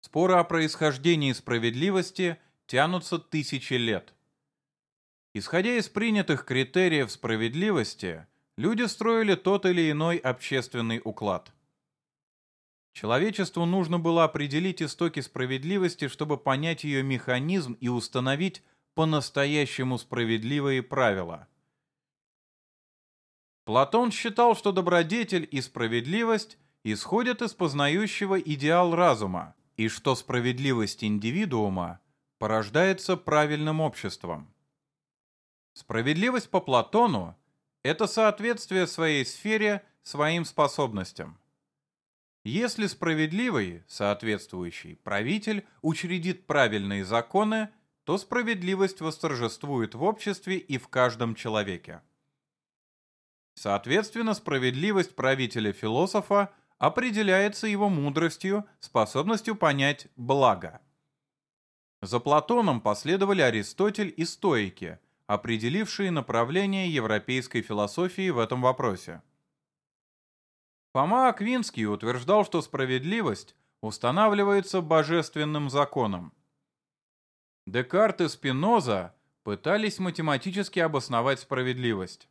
Споры о происхождении справедливости тянутся тысячи лет. Исходя из принятых критериев справедливости, люди строили тот или иной общественный уклад – Человечеству нужно было определить истоки справедливости, чтобы понять ее механизм и установить по-настоящему справедливые правила. Платон считал, что добродетель и справедливость исходят из познающего идеал разума, и что справедливость индивидуума порождается правильным обществом. Справедливость по Платону – это соответствие своей сфере своим способностям. Если справедливый, соответствующий, правитель учредит правильные законы, то справедливость восторжествует в обществе и в каждом человеке. Соответственно, справедливость правителя-философа определяется его мудростью, способностью понять благо. За Платоном последовали Аристотель и стоики, определившие направление европейской философии в этом вопросе. Фома Аквинский утверждал, что справедливость устанавливается божественным законом. Декарт и Спиноза пытались математически обосновать справедливость.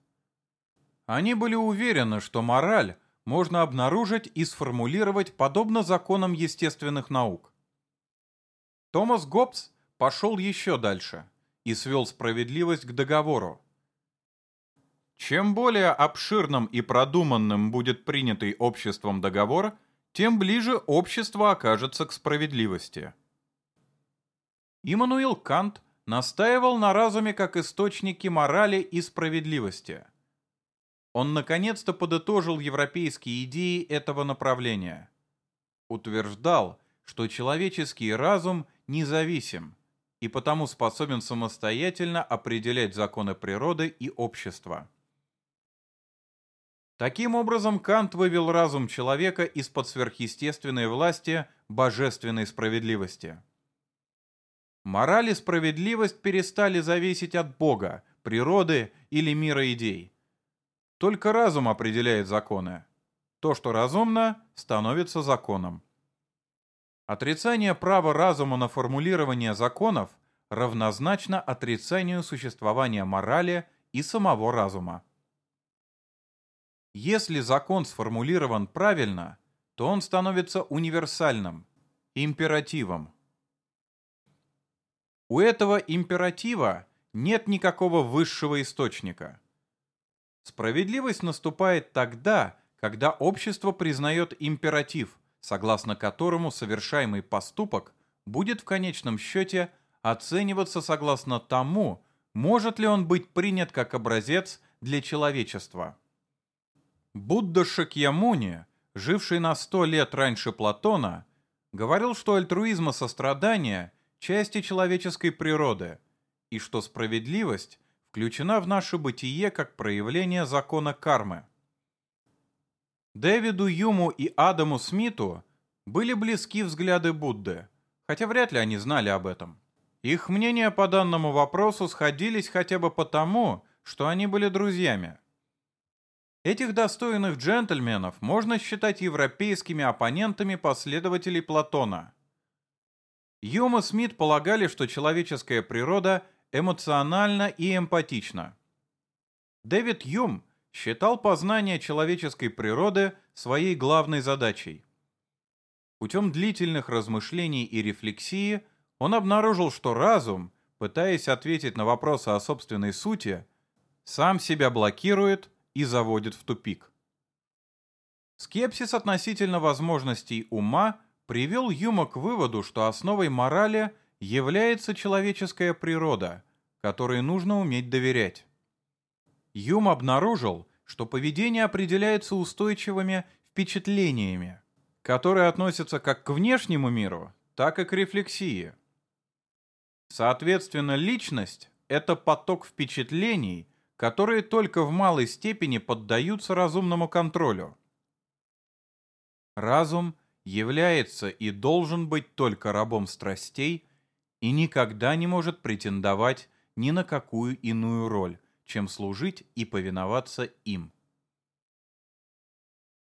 Они были уверены, что мораль можно обнаружить и сформулировать подобно законам естественных наук. Томас Гоббс пошел еще дальше и свел справедливость к договору. Чем более обширным и продуманным будет принятый обществом договор, тем ближе общество окажется к справедливости. Иммануил Кант настаивал на разуме как источнике морали и справедливости. Он наконец-то подытожил европейские идеи этого направления. Утверждал, что человеческий разум независим и потому способен самостоятельно определять законы природы и общества. Таким образом, Кант вывел разум человека из-под сверхъестественной власти божественной справедливости. Мораль и справедливость перестали зависеть от Бога, природы или мира идей. Только разум определяет законы. То, что разумно, становится законом. Отрицание права разума на формулирование законов равнозначно отрицанию существования морали и самого разума. Если закон сформулирован правильно, то он становится универсальным, императивом. У этого императива нет никакого высшего источника. Справедливость наступает тогда, когда общество признает императив – согласно которому совершаемый поступок будет в конечном счете оцениваться согласно тому, может ли он быть принят как образец для человечества. Будда Шакьямуни, живший на сто лет раньше Платона, говорил, что альтруизм и сострадание – части человеческой природы, и что справедливость включена в наше бытие как проявление закона кармы. Дэвиду Юму и Адаму Смиту были близки взгляды Будды, хотя вряд ли они знали об этом. Их мнения по данному вопросу сходились хотя бы потому, что они были друзьями. Этих достойных джентльменов можно считать европейскими оппонентами последователей Платона. Юм и Смит полагали, что человеческая природа эмоциональна и эмпатична. Дэвид Юм считал познание человеческой природы своей главной задачей. Путем длительных размышлений и рефлексии он обнаружил, что разум, пытаясь ответить на вопросы о собственной сути, сам себя блокирует и заводит в тупик. Скепсис относительно возможностей ума привел Юма к выводу, что основой морали является человеческая природа, которой нужно уметь доверять. Юм обнаружил, что поведение определяется устойчивыми впечатлениями, которые относятся как к внешнему миру, так и к рефлексии. Соответственно, личность – это поток впечатлений, которые только в малой степени поддаются разумному контролю. Разум является и должен быть только рабом страстей и никогда не может претендовать ни на какую иную роль, чем служить и повиноваться им.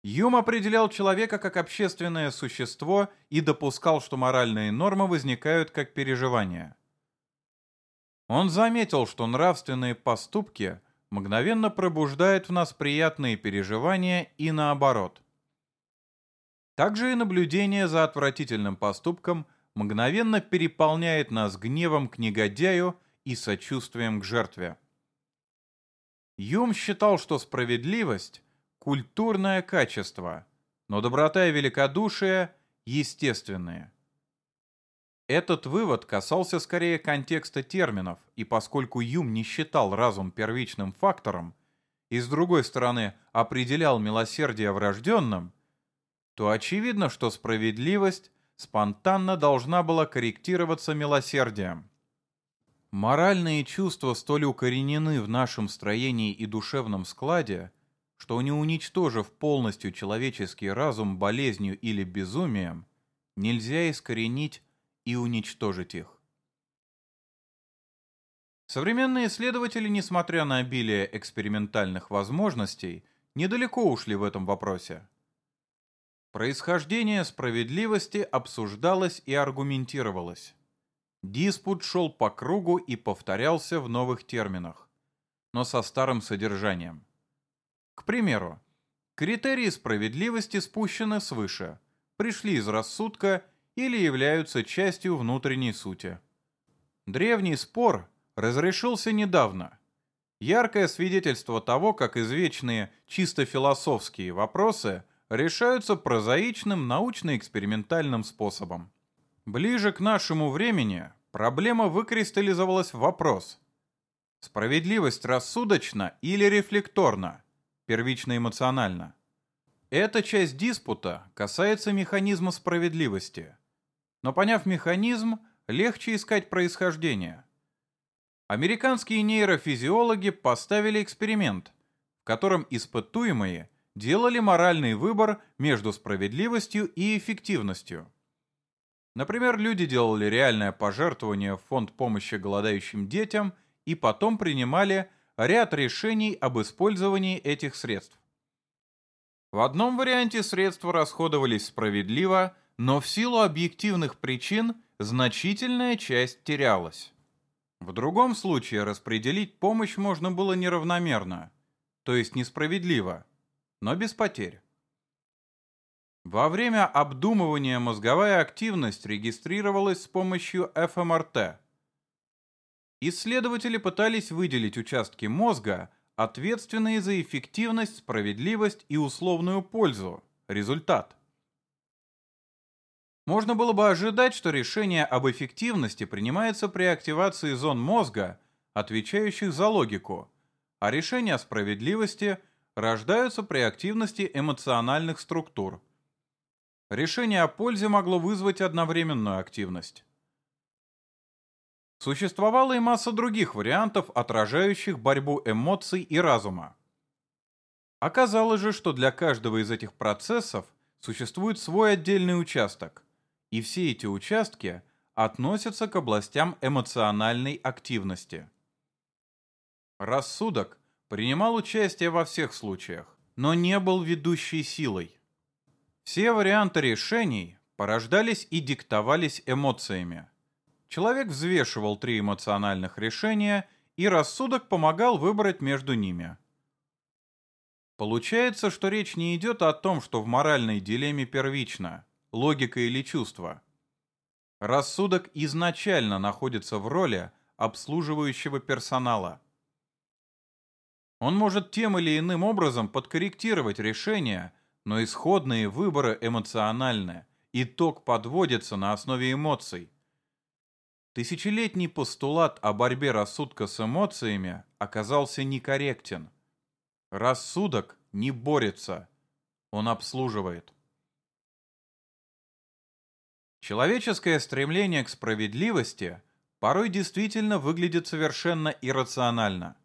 Юм определял человека как общественное существо и допускал, что моральные нормы возникают как переживания. Он заметил, что нравственные поступки мгновенно пробуждают в нас приятные переживания и наоборот. Также и наблюдение за отвратительным поступком мгновенно переполняет нас гневом к негодяю и сочувствием к жертве. Юм считал, что справедливость – культурное качество, но доброта и великодушие – естественные. Этот вывод касался скорее контекста терминов, и поскольку Юм не считал разум первичным фактором, и с другой стороны определял милосердие врожденным, то очевидно, что справедливость спонтанно должна была корректироваться милосердием. Моральные чувства столь укоренены в нашем строении и душевном складе, что не уничтожив полностью человеческий разум болезнью или безумием, нельзя искоренить и уничтожить их. Современные исследователи, несмотря на обилие экспериментальных возможностей, недалеко ушли в этом вопросе. Происхождение справедливости обсуждалось и аргументировалось. Диспут шел по кругу и повторялся в новых терминах, но со старым содержанием. К примеру, критерии справедливости спущены свыше, пришли из рассудка или являются частью внутренней сути. Древний спор разрешился недавно. Яркое свидетельство того, как извечные чисто философские вопросы решаются прозаичным научно-экспериментальным способом. Ближе к нашему времени проблема выкристаллизовалась в вопрос. Справедливость рассудочна или рефлекторна, первично-эмоциональна? Эта часть диспута касается механизма справедливости. Но поняв механизм, легче искать происхождение. Американские нейрофизиологи поставили эксперимент, в котором испытуемые делали моральный выбор между справедливостью и эффективностью. Например, люди делали реальное пожертвование в фонд помощи голодающим детям и потом принимали ряд решений об использовании этих средств. В одном варианте средства расходовались справедливо, но в силу объективных причин значительная часть терялась. В другом случае распределить помощь можно было неравномерно, то есть несправедливо, но без потерь. Во время обдумывания мозговая активность регистрировалась с помощью ФМРТ. Исследователи пытались выделить участки мозга, ответственные за эффективность, справедливость и условную пользу, результат. Можно было бы ожидать, что решение об эффективности принимается при активации зон мозга, отвечающих за логику, а решения о справедливости рождаются при активности эмоциональных структур. Решение о пользе могло вызвать одновременную активность. Существовала и масса других вариантов, отражающих борьбу эмоций и разума. Оказалось же, что для каждого из этих процессов существует свой отдельный участок, и все эти участки относятся к областям эмоциональной активности. Рассудок принимал участие во всех случаях, но не был ведущей силой. Все варианты решений порождались и диктовались эмоциями. Человек взвешивал три эмоциональных решения, и рассудок помогал выбрать между ними. Получается, что речь не идет о том, что в моральной дилемме первично – логика или чувство. Рассудок изначально находится в роли обслуживающего персонала. Он может тем или иным образом подкорректировать решения, но исходные выборы эмоциональны, итог подводится на основе эмоций – Тысячелетний постулат о борьбе рассудка с эмоциями оказался некорректен. Рассудок не борется, он обслуживает. Человеческое стремление к справедливости порой действительно выглядит совершенно иррационально.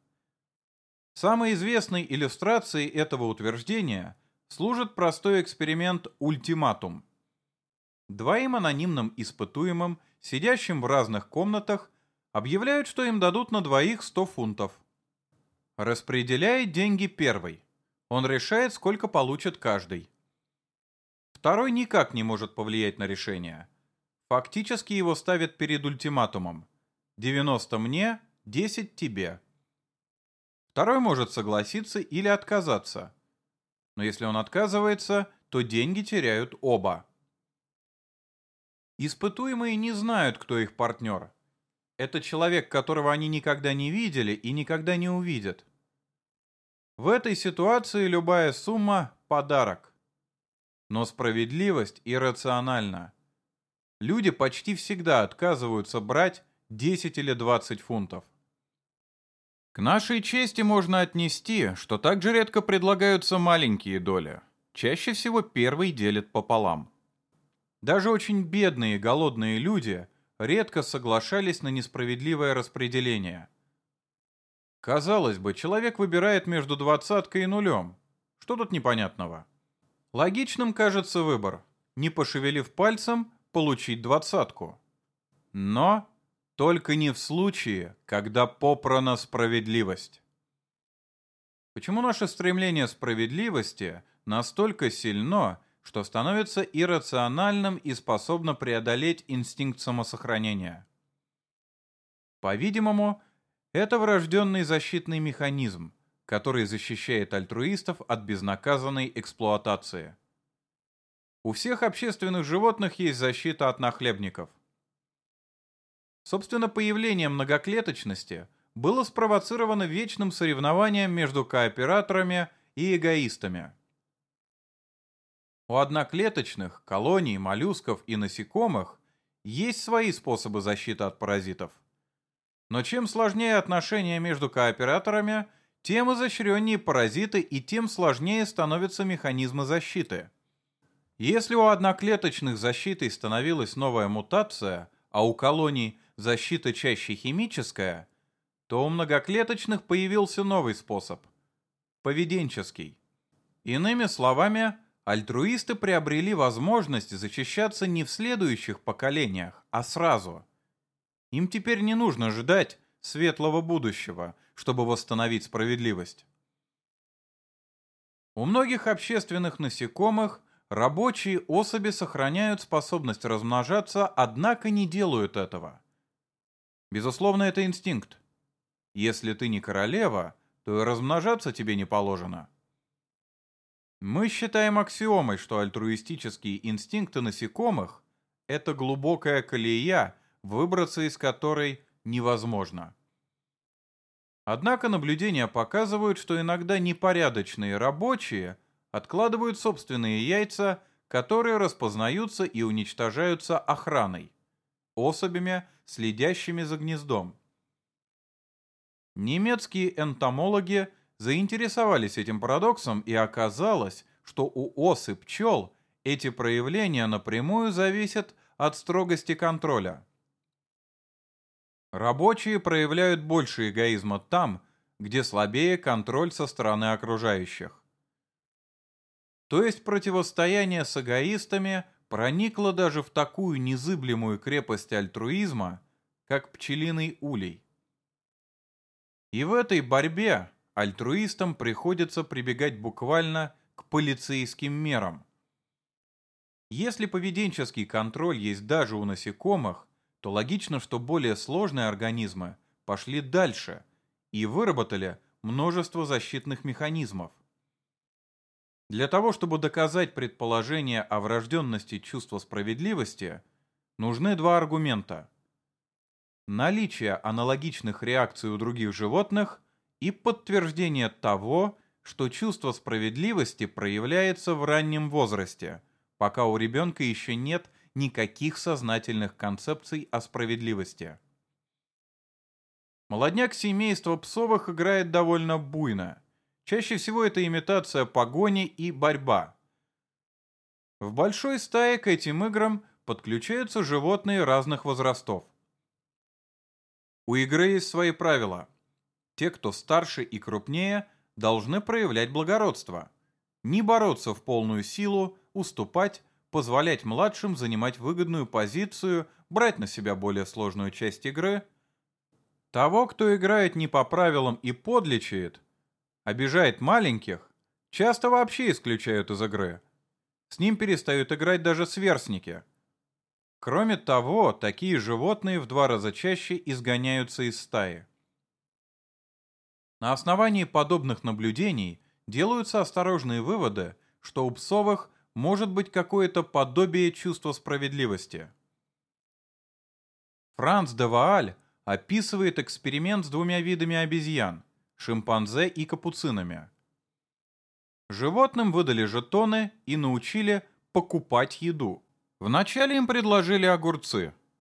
Самой известной иллюстрацией этого утверждения служит простой эксперимент «Ультиматум». Двоим анонимным испытуемым – сидящим в разных комнатах, объявляют, что им дадут на двоих 100 фунтов. Распределяет деньги первый. Он решает, сколько получит каждый. Второй никак не может повлиять на решение. Фактически его ставят перед ультиматумом. 90 мне, 10 тебе. Второй может согласиться или отказаться. Но если он отказывается, то деньги теряют оба. Испытуемые не знают, кто их партнер. Это человек, которого они никогда не видели и никогда не увидят. В этой ситуации любая сумма – подарок. Но справедливость иррациональна. Люди почти всегда отказываются брать 10 или 20 фунтов. К нашей чести можно отнести, что также редко предлагаются маленькие доли. Чаще всего первый делит пополам. Даже очень бедные и голодные люди редко соглашались на несправедливое распределение. Казалось бы, человек выбирает между двадцаткой и нулем. Что тут непонятного? Логичным кажется выбор. Не пошевелив пальцем, получить двадцатку. Но только не в случае, когда попрана справедливость. Почему наше стремление справедливости настолько сильно, что становится иррациональным и способно преодолеть инстинкт самосохранения. По-видимому, это врожденный защитный механизм, который защищает альтруистов от безнаказанной эксплуатации. У всех общественных животных есть защита от нахлебников. Собственно, появление многоклеточности было спровоцировано вечным соревнованием между кооператорами и эгоистами – у одноклеточных, колоний, моллюсков и насекомых есть свои способы защиты от паразитов. Но чем сложнее отношения между кооператорами, тем изощреннее паразиты и тем сложнее становятся механизмы защиты. Если у одноклеточных защитой становилась новая мутация, а у колоний защита чаще химическая, то у многоклеточных появился новый способ – поведенческий. Иными словами, альтруисты приобрели возможность защищаться не в следующих поколениях, а сразу. Им теперь не нужно ждать светлого будущего, чтобы восстановить справедливость. У многих общественных насекомых рабочие особи сохраняют способность размножаться, однако не делают этого. Безусловно, это инстинкт. Если ты не королева, то и размножаться тебе не положено. Мы считаем аксиомой, что альтруистические инстинкты насекомых – это глубокая колея, выбраться из которой невозможно. Однако наблюдения показывают, что иногда непорядочные рабочие откладывают собственные яйца, которые распознаются и уничтожаются охраной, особями, следящими за гнездом. Немецкие энтомологи заинтересовались этим парадоксом, и оказалось, что у ос и пчел эти проявления напрямую зависят от строгости контроля. Рабочие проявляют больше эгоизма там, где слабее контроль со стороны окружающих. То есть противостояние с эгоистами проникло даже в такую незыблемую крепость альтруизма, как пчелиный улей. И в этой борьбе альтруистам приходится прибегать буквально к полицейским мерам. Если поведенческий контроль есть даже у насекомых, то логично, что более сложные организмы пошли дальше и выработали множество защитных механизмов. Для того, чтобы доказать предположение о врожденности чувства справедливости, нужны два аргумента. Наличие аналогичных реакций у других животных и подтверждение того, что чувство справедливости проявляется в раннем возрасте, пока у ребенка еще нет никаких сознательных концепций о справедливости. Молодняк семейства Псовых играет довольно буйно. Чаще всего это имитация погони и борьба. В большой стае к этим играм подключаются животные разных возрастов. У игры есть свои правила. Те, кто старше и крупнее, должны проявлять благородство. Не бороться в полную силу, уступать, позволять младшим занимать выгодную позицию, брать на себя более сложную часть игры. Того, кто играет не по правилам и подлечит, обижает маленьких, часто вообще исключают из игры. С ним перестают играть даже сверстники. Кроме того, такие животные в два раза чаще изгоняются из стаи. На основании подобных наблюдений делаются осторожные выводы, что у псовых может быть какое-то подобие чувства справедливости. Франц де Вааль описывает эксперимент с двумя видами обезьян – шимпанзе и капуцинами. Животным выдали жетоны и научили покупать еду. Вначале им предложили огурцы,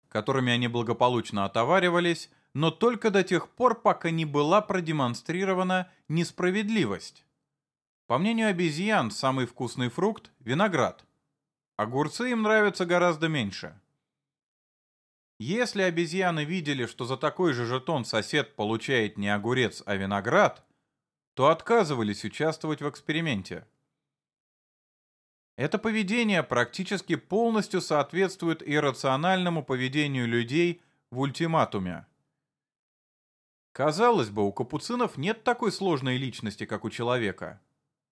которыми они благополучно отоваривались, но только до тех пор, пока не была продемонстрирована несправедливость. По мнению обезьян, самый вкусный фрукт – виноград. Огурцы им нравятся гораздо меньше. Если обезьяны видели, что за такой же жетон сосед получает не огурец, а виноград, то отказывались участвовать в эксперименте. Это поведение практически полностью соответствует иррациональному поведению людей в ультиматуме. Казалось бы, у капуцинов нет такой сложной личности, как у человека.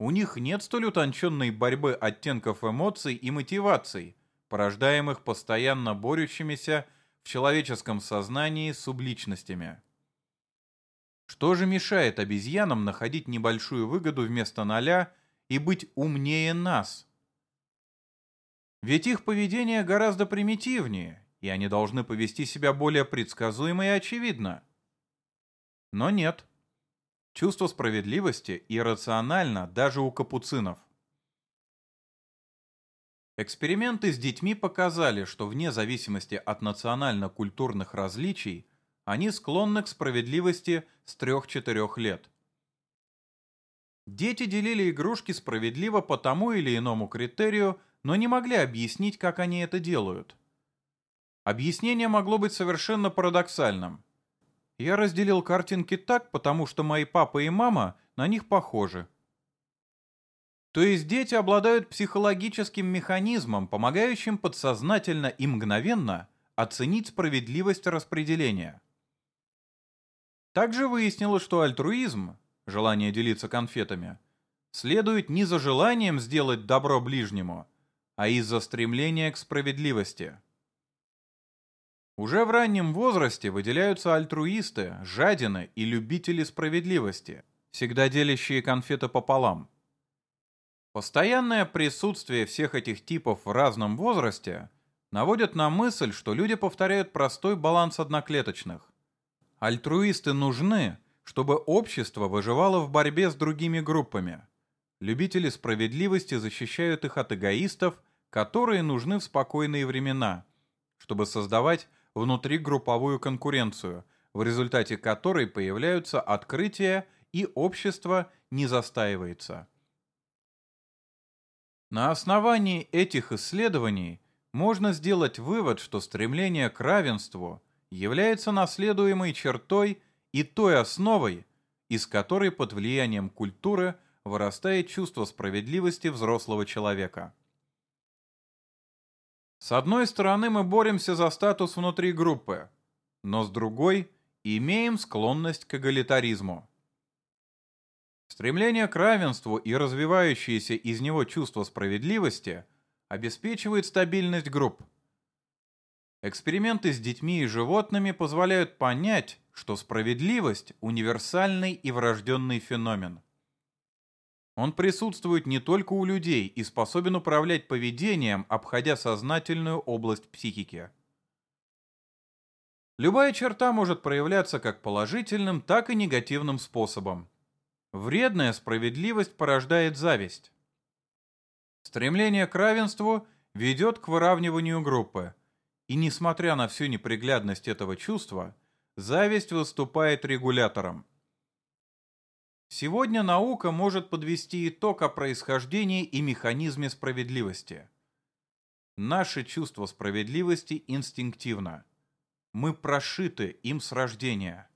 У них нет столь утонченной борьбы оттенков эмоций и мотиваций, порождаемых постоянно борющимися в человеческом сознании субличностями. Что же мешает обезьянам находить небольшую выгоду вместо ноля и быть умнее нас? Ведь их поведение гораздо примитивнее, и они должны повести себя более предсказуемо и очевидно. Но нет. Чувство справедливости иррационально даже у капуцинов. Эксперименты с детьми показали, что вне зависимости от национально-культурных различий они склонны к справедливости с 3-4 лет. Дети делили игрушки справедливо по тому или иному критерию, но не могли объяснить, как они это делают. Объяснение могло быть совершенно парадоксальным. Я разделил картинки так, потому что мои папа и мама на них похожи. То есть дети обладают психологическим механизмом, помогающим подсознательно и мгновенно оценить справедливость распределения. Также выяснилось, что альтруизм, желание делиться конфетами, следует не за желанием сделать добро ближнему, а из-за стремления к справедливости. Уже в раннем возрасте выделяются альтруисты, жадины и любители справедливости, всегда делящие конфеты пополам. Постоянное присутствие всех этих типов в разном возрасте наводит на мысль, что люди повторяют простой баланс одноклеточных. Альтруисты нужны, чтобы общество выживало в борьбе с другими группами. Любители справедливости защищают их от эгоистов, которые нужны в спокойные времена, чтобы создавать внутригрупповую конкуренцию, в результате которой появляются открытия и общество не застаивается. На основании этих исследований можно сделать вывод, что стремление к равенству является наследуемой чертой и той основой, из которой под влиянием культуры вырастает чувство справедливости взрослого человека. С одной стороны, мы боремся за статус внутри группы, но с другой имеем склонность к эгалитаризму. Стремление к равенству и развивающееся из него чувство справедливости обеспечивает стабильность групп. Эксперименты с детьми и животными позволяют понять, что справедливость – универсальный и врожденный феномен – он присутствует не только у людей и способен управлять поведением, обходя сознательную область психики. Любая черта может проявляться как положительным, так и негативным способом. Вредная справедливость порождает зависть. Стремление к равенству ведет к выравниванию группы, и несмотря на всю неприглядность этого чувства, зависть выступает регулятором. Сегодня наука может подвести итог о происхождении и механизме справедливости. Наше чувство справедливости инстинктивно. Мы прошиты им с рождения.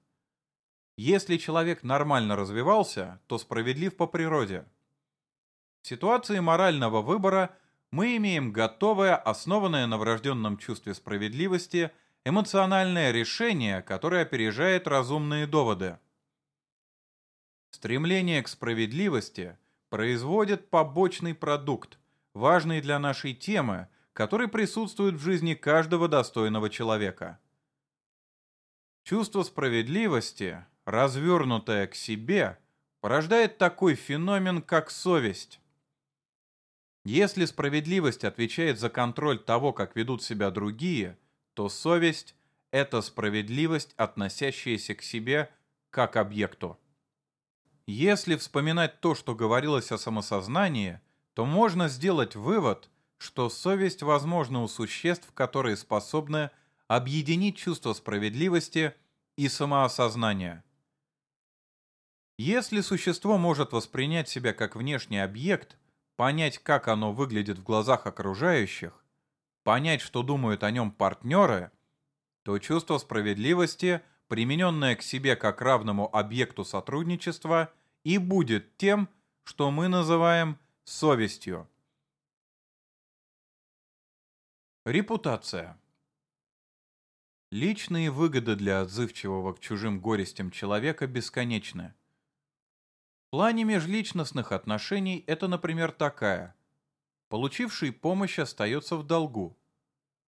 Если человек нормально развивался, то справедлив по природе. В ситуации морального выбора мы имеем готовое, основанное на врожденном чувстве справедливости, эмоциональное решение, которое опережает разумные доводы – Стремление к справедливости производит побочный продукт, важный для нашей темы, который присутствует в жизни каждого достойного человека. Чувство справедливости, развернутое к себе, порождает такой феномен, как совесть. Если справедливость отвечает за контроль того, как ведут себя другие, то совесть – это справедливость, относящаяся к себе как объекту. Если вспоминать то, что говорилось о самосознании, то можно сделать вывод, что совесть возможна у существ, которые способны объединить чувство справедливости и самоосознание. Если существо может воспринять себя как внешний объект, понять, как оно выглядит в глазах окружающих, понять, что думают о нем партнеры, то чувство справедливости – примененное к себе как равному объекту сотрудничества, и будет тем, что мы называем совестью. Репутация. Личные выгоды для отзывчивого к чужим горестям человека бесконечны. В плане межличностных отношений это, например, такая. Получивший помощь остается в долгу.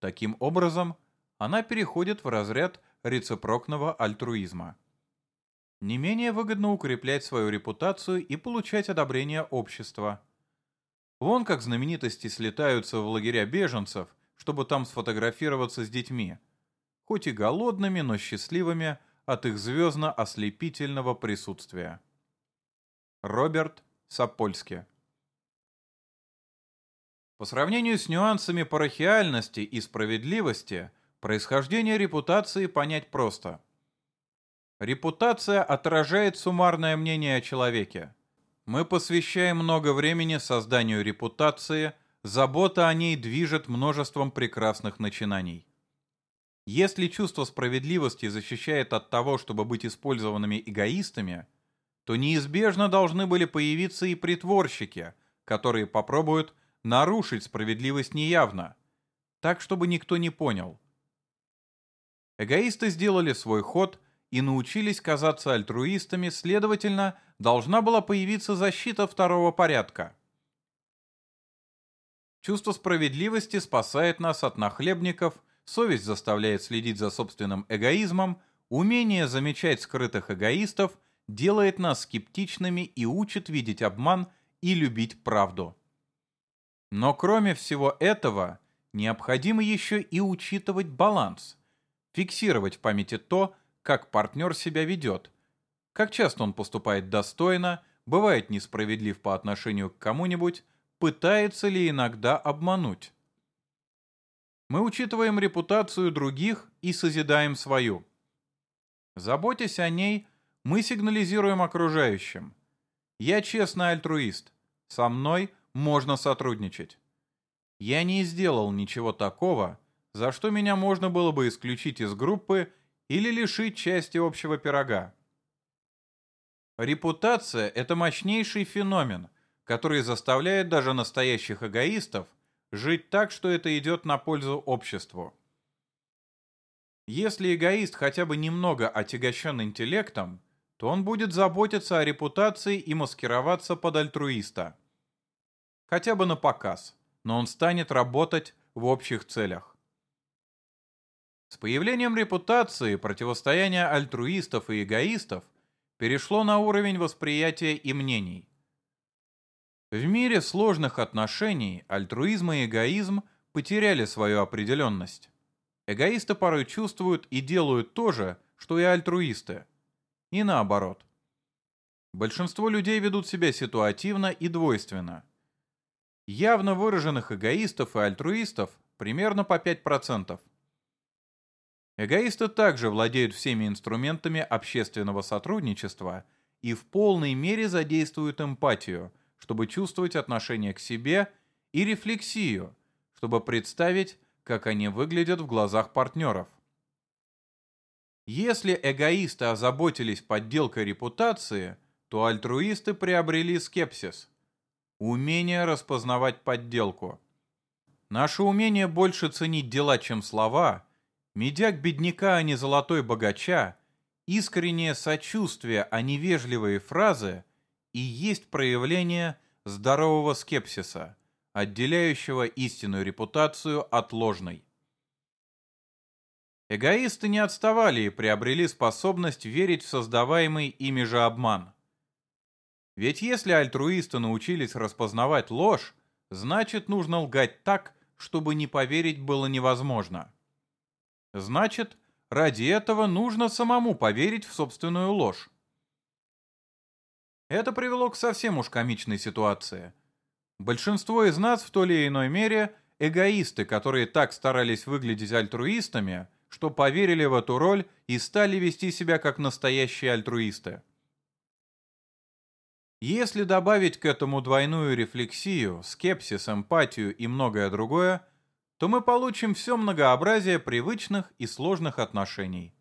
Таким образом, она переходит в разряд рецепрокного альтруизма. Не менее выгодно укреплять свою репутацию и получать одобрение общества. Вон как знаменитости слетаются в лагеря беженцев, чтобы там сфотографироваться с детьми. Хоть и голодными, но счастливыми от их звездно-ослепительного присутствия. Роберт Сапольски По сравнению с нюансами парахиальности и справедливости – Происхождение репутации понять просто. Репутация отражает суммарное мнение о человеке. Мы посвящаем много времени созданию репутации, забота о ней движет множеством прекрасных начинаний. Если чувство справедливости защищает от того, чтобы быть использованными эгоистами, то неизбежно должны были появиться и притворщики, которые попробуют нарушить справедливость неявно, так, чтобы никто не понял. Эгоисты сделали свой ход и научились казаться альтруистами, следовательно, должна была появиться защита второго порядка. Чувство справедливости спасает нас от нахлебников, совесть заставляет следить за собственным эгоизмом, умение замечать скрытых эгоистов делает нас скептичными и учит видеть обман и любить правду. Но кроме всего этого, необходимо еще и учитывать баланс, фиксировать в памяти то, как партнер себя ведет, как часто он поступает достойно, бывает несправедлив по отношению к кому-нибудь, пытается ли иногда обмануть. Мы учитываем репутацию других и созидаем свою. Заботясь о ней, мы сигнализируем окружающим. Я честный альтруист. Со мной можно сотрудничать. Я не сделал ничего такого, за что меня можно было бы исключить из группы или лишить части общего пирога. Репутация – это мощнейший феномен, который заставляет даже настоящих эгоистов жить так, что это идет на пользу обществу. Если эгоист хотя бы немного отягощен интеллектом, то он будет заботиться о репутации и маскироваться под альтруиста. Хотя бы на показ, но он станет работать в общих целях. С появлением репутации противостояние альтруистов и эгоистов перешло на уровень восприятия и мнений. В мире сложных отношений альтруизм и эгоизм потеряли свою определенность. Эгоисты порой чувствуют и делают то же, что и альтруисты. И наоборот. Большинство людей ведут себя ситуативно и двойственно. Явно выраженных эгоистов и альтруистов примерно по 5%. Эгоисты также владеют всеми инструментами общественного сотрудничества и в полной мере задействуют эмпатию – чтобы чувствовать отношение к себе, и рефлексию, чтобы представить, как они выглядят в глазах партнеров. Если эгоисты озаботились подделкой репутации, то альтруисты приобрели скепсис, умение распознавать подделку. Наше умение больше ценить дела, чем слова, медяк бедняка, а не золотой богача, искреннее сочувствие, а не вежливые фразы – и есть проявление здорового скепсиса, отделяющего истинную репутацию от ложной. Эгоисты не отставали и приобрели способность верить в создаваемый ими же обман. Ведь если альтруисты научились распознавать ложь, значит нужно лгать так, чтобы не поверить было невозможно. Значит, ради этого нужно самому поверить в собственную ложь. Это привело к совсем уж комичной ситуации. Большинство из нас в той или иной мере эгоисты, которые так старались выглядеть альтруистами, что поверили в эту роль и стали вести себя как настоящие альтруисты. Если добавить к этому двойную рефлексию, скепсис, эмпатию и многое другое, то мы получим все многообразие привычных и сложных отношений.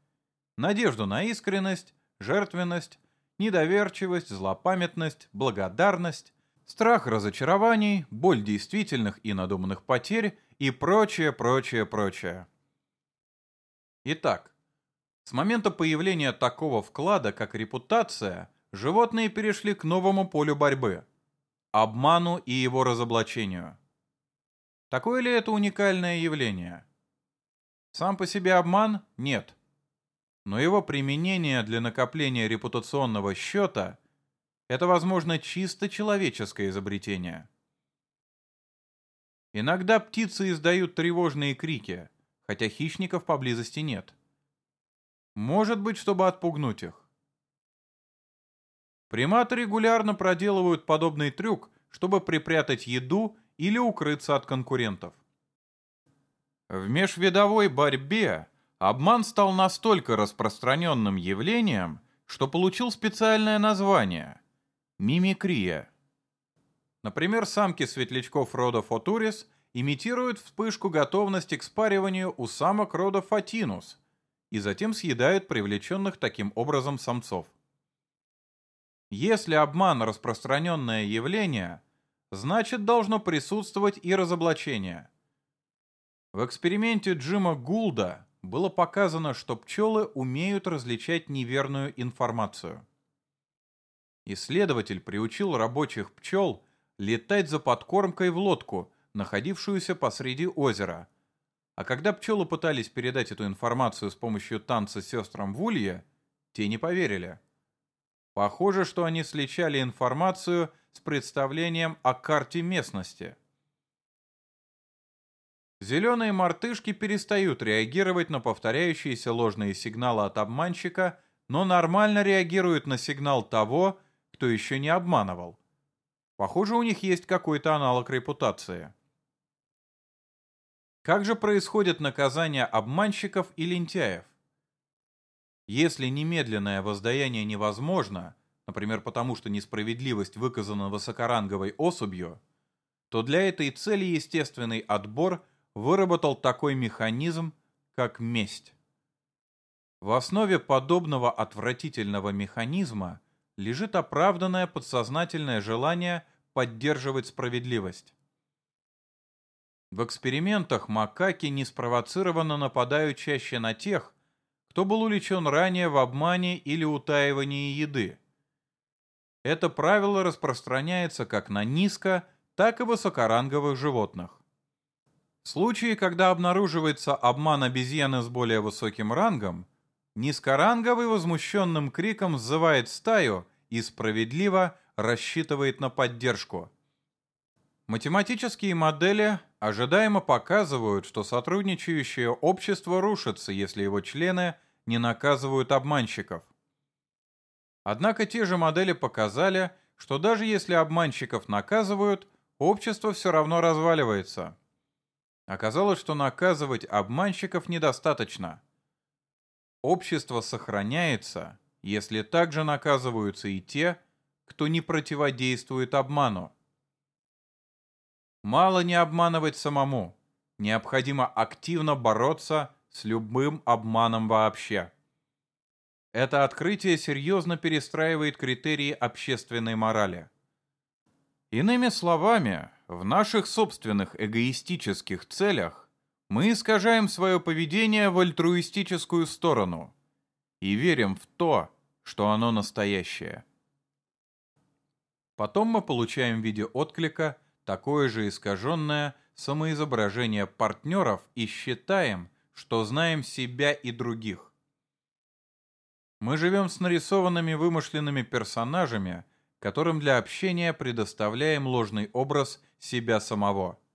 Надежду на искренность, жертвенность, недоверчивость, злопамятность, благодарность, страх разочарований, боль действительных и надуманных потерь и прочее, прочее, прочее. Итак, с момента появления такого вклада, как репутация, животные перешли к новому полю борьбы – обману и его разоблачению. Такое ли это уникальное явление? Сам по себе обман – нет но его применение для накопления репутационного счета – это, возможно, чисто человеческое изобретение. Иногда птицы издают тревожные крики, хотя хищников поблизости нет. Может быть, чтобы отпугнуть их. Приматы регулярно проделывают подобный трюк, чтобы припрятать еду или укрыться от конкурентов. В межвидовой борьбе Обман стал настолько распространенным явлением, что получил специальное название – мимикрия. Например, самки светлячков рода Фотурис имитируют вспышку готовности к спариванию у самок рода фатинус и затем съедают привлеченных таким образом самцов. Если обман – распространенное явление, значит должно присутствовать и разоблачение. В эксперименте Джима Гулда было показано, что пчелы умеют различать неверную информацию. Исследователь приучил рабочих пчел летать за подкормкой в лодку, находившуюся посреди озера. А когда пчелы пытались передать эту информацию с помощью танца сестрам в улье, те не поверили. Похоже, что они сличали информацию с представлением о карте местности. Зеленые мартышки перестают реагировать на повторяющиеся ложные сигналы от обманщика, но нормально реагируют на сигнал того, кто еще не обманывал. Похоже, у них есть какой-то аналог репутации. Как же происходит наказание обманщиков и лентяев? Если немедленное воздаяние невозможно, например, потому что несправедливость выказана высокоранговой особью, то для этой цели естественный отбор выработал такой механизм, как месть. В основе подобного отвратительного механизма лежит оправданное подсознательное желание поддерживать справедливость. В экспериментах макаки неспровоцированно нападают чаще на тех, кто был увлечен ранее в обмане или утаивании еды. Это правило распространяется как на низко, так и высокоранговых животных. В случае, когда обнаруживается обман обезьяны с более высоким рангом, Низкоранговый возмущенным криком взывает стаю и справедливо рассчитывает на поддержку. Математические модели ожидаемо показывают, что сотрудничающее общество рушится, если его члены не наказывают обманщиков. Однако те же модели показали, что даже если обманщиков наказывают, общество все равно разваливается. Оказалось, что наказывать обманщиков недостаточно – Общество сохраняется, если также наказываются и те, кто не противодействует обману. Мало не обманывать самому, необходимо активно бороться с любым обманом вообще. Это открытие серьезно перестраивает критерии общественной морали. Иными словами, в наших собственных эгоистических целях мы искажаем свое поведение в альтруистическую сторону и верим в то, что оно настоящее. Потом мы получаем в виде отклика такое же искаженное самоизображение партнеров и считаем, что знаем себя и других. Мы живем с нарисованными вымышленными персонажами, которым для общения предоставляем ложный образ себя самого –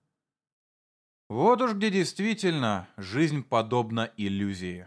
вот уж где действительно жизнь подобна иллюзии.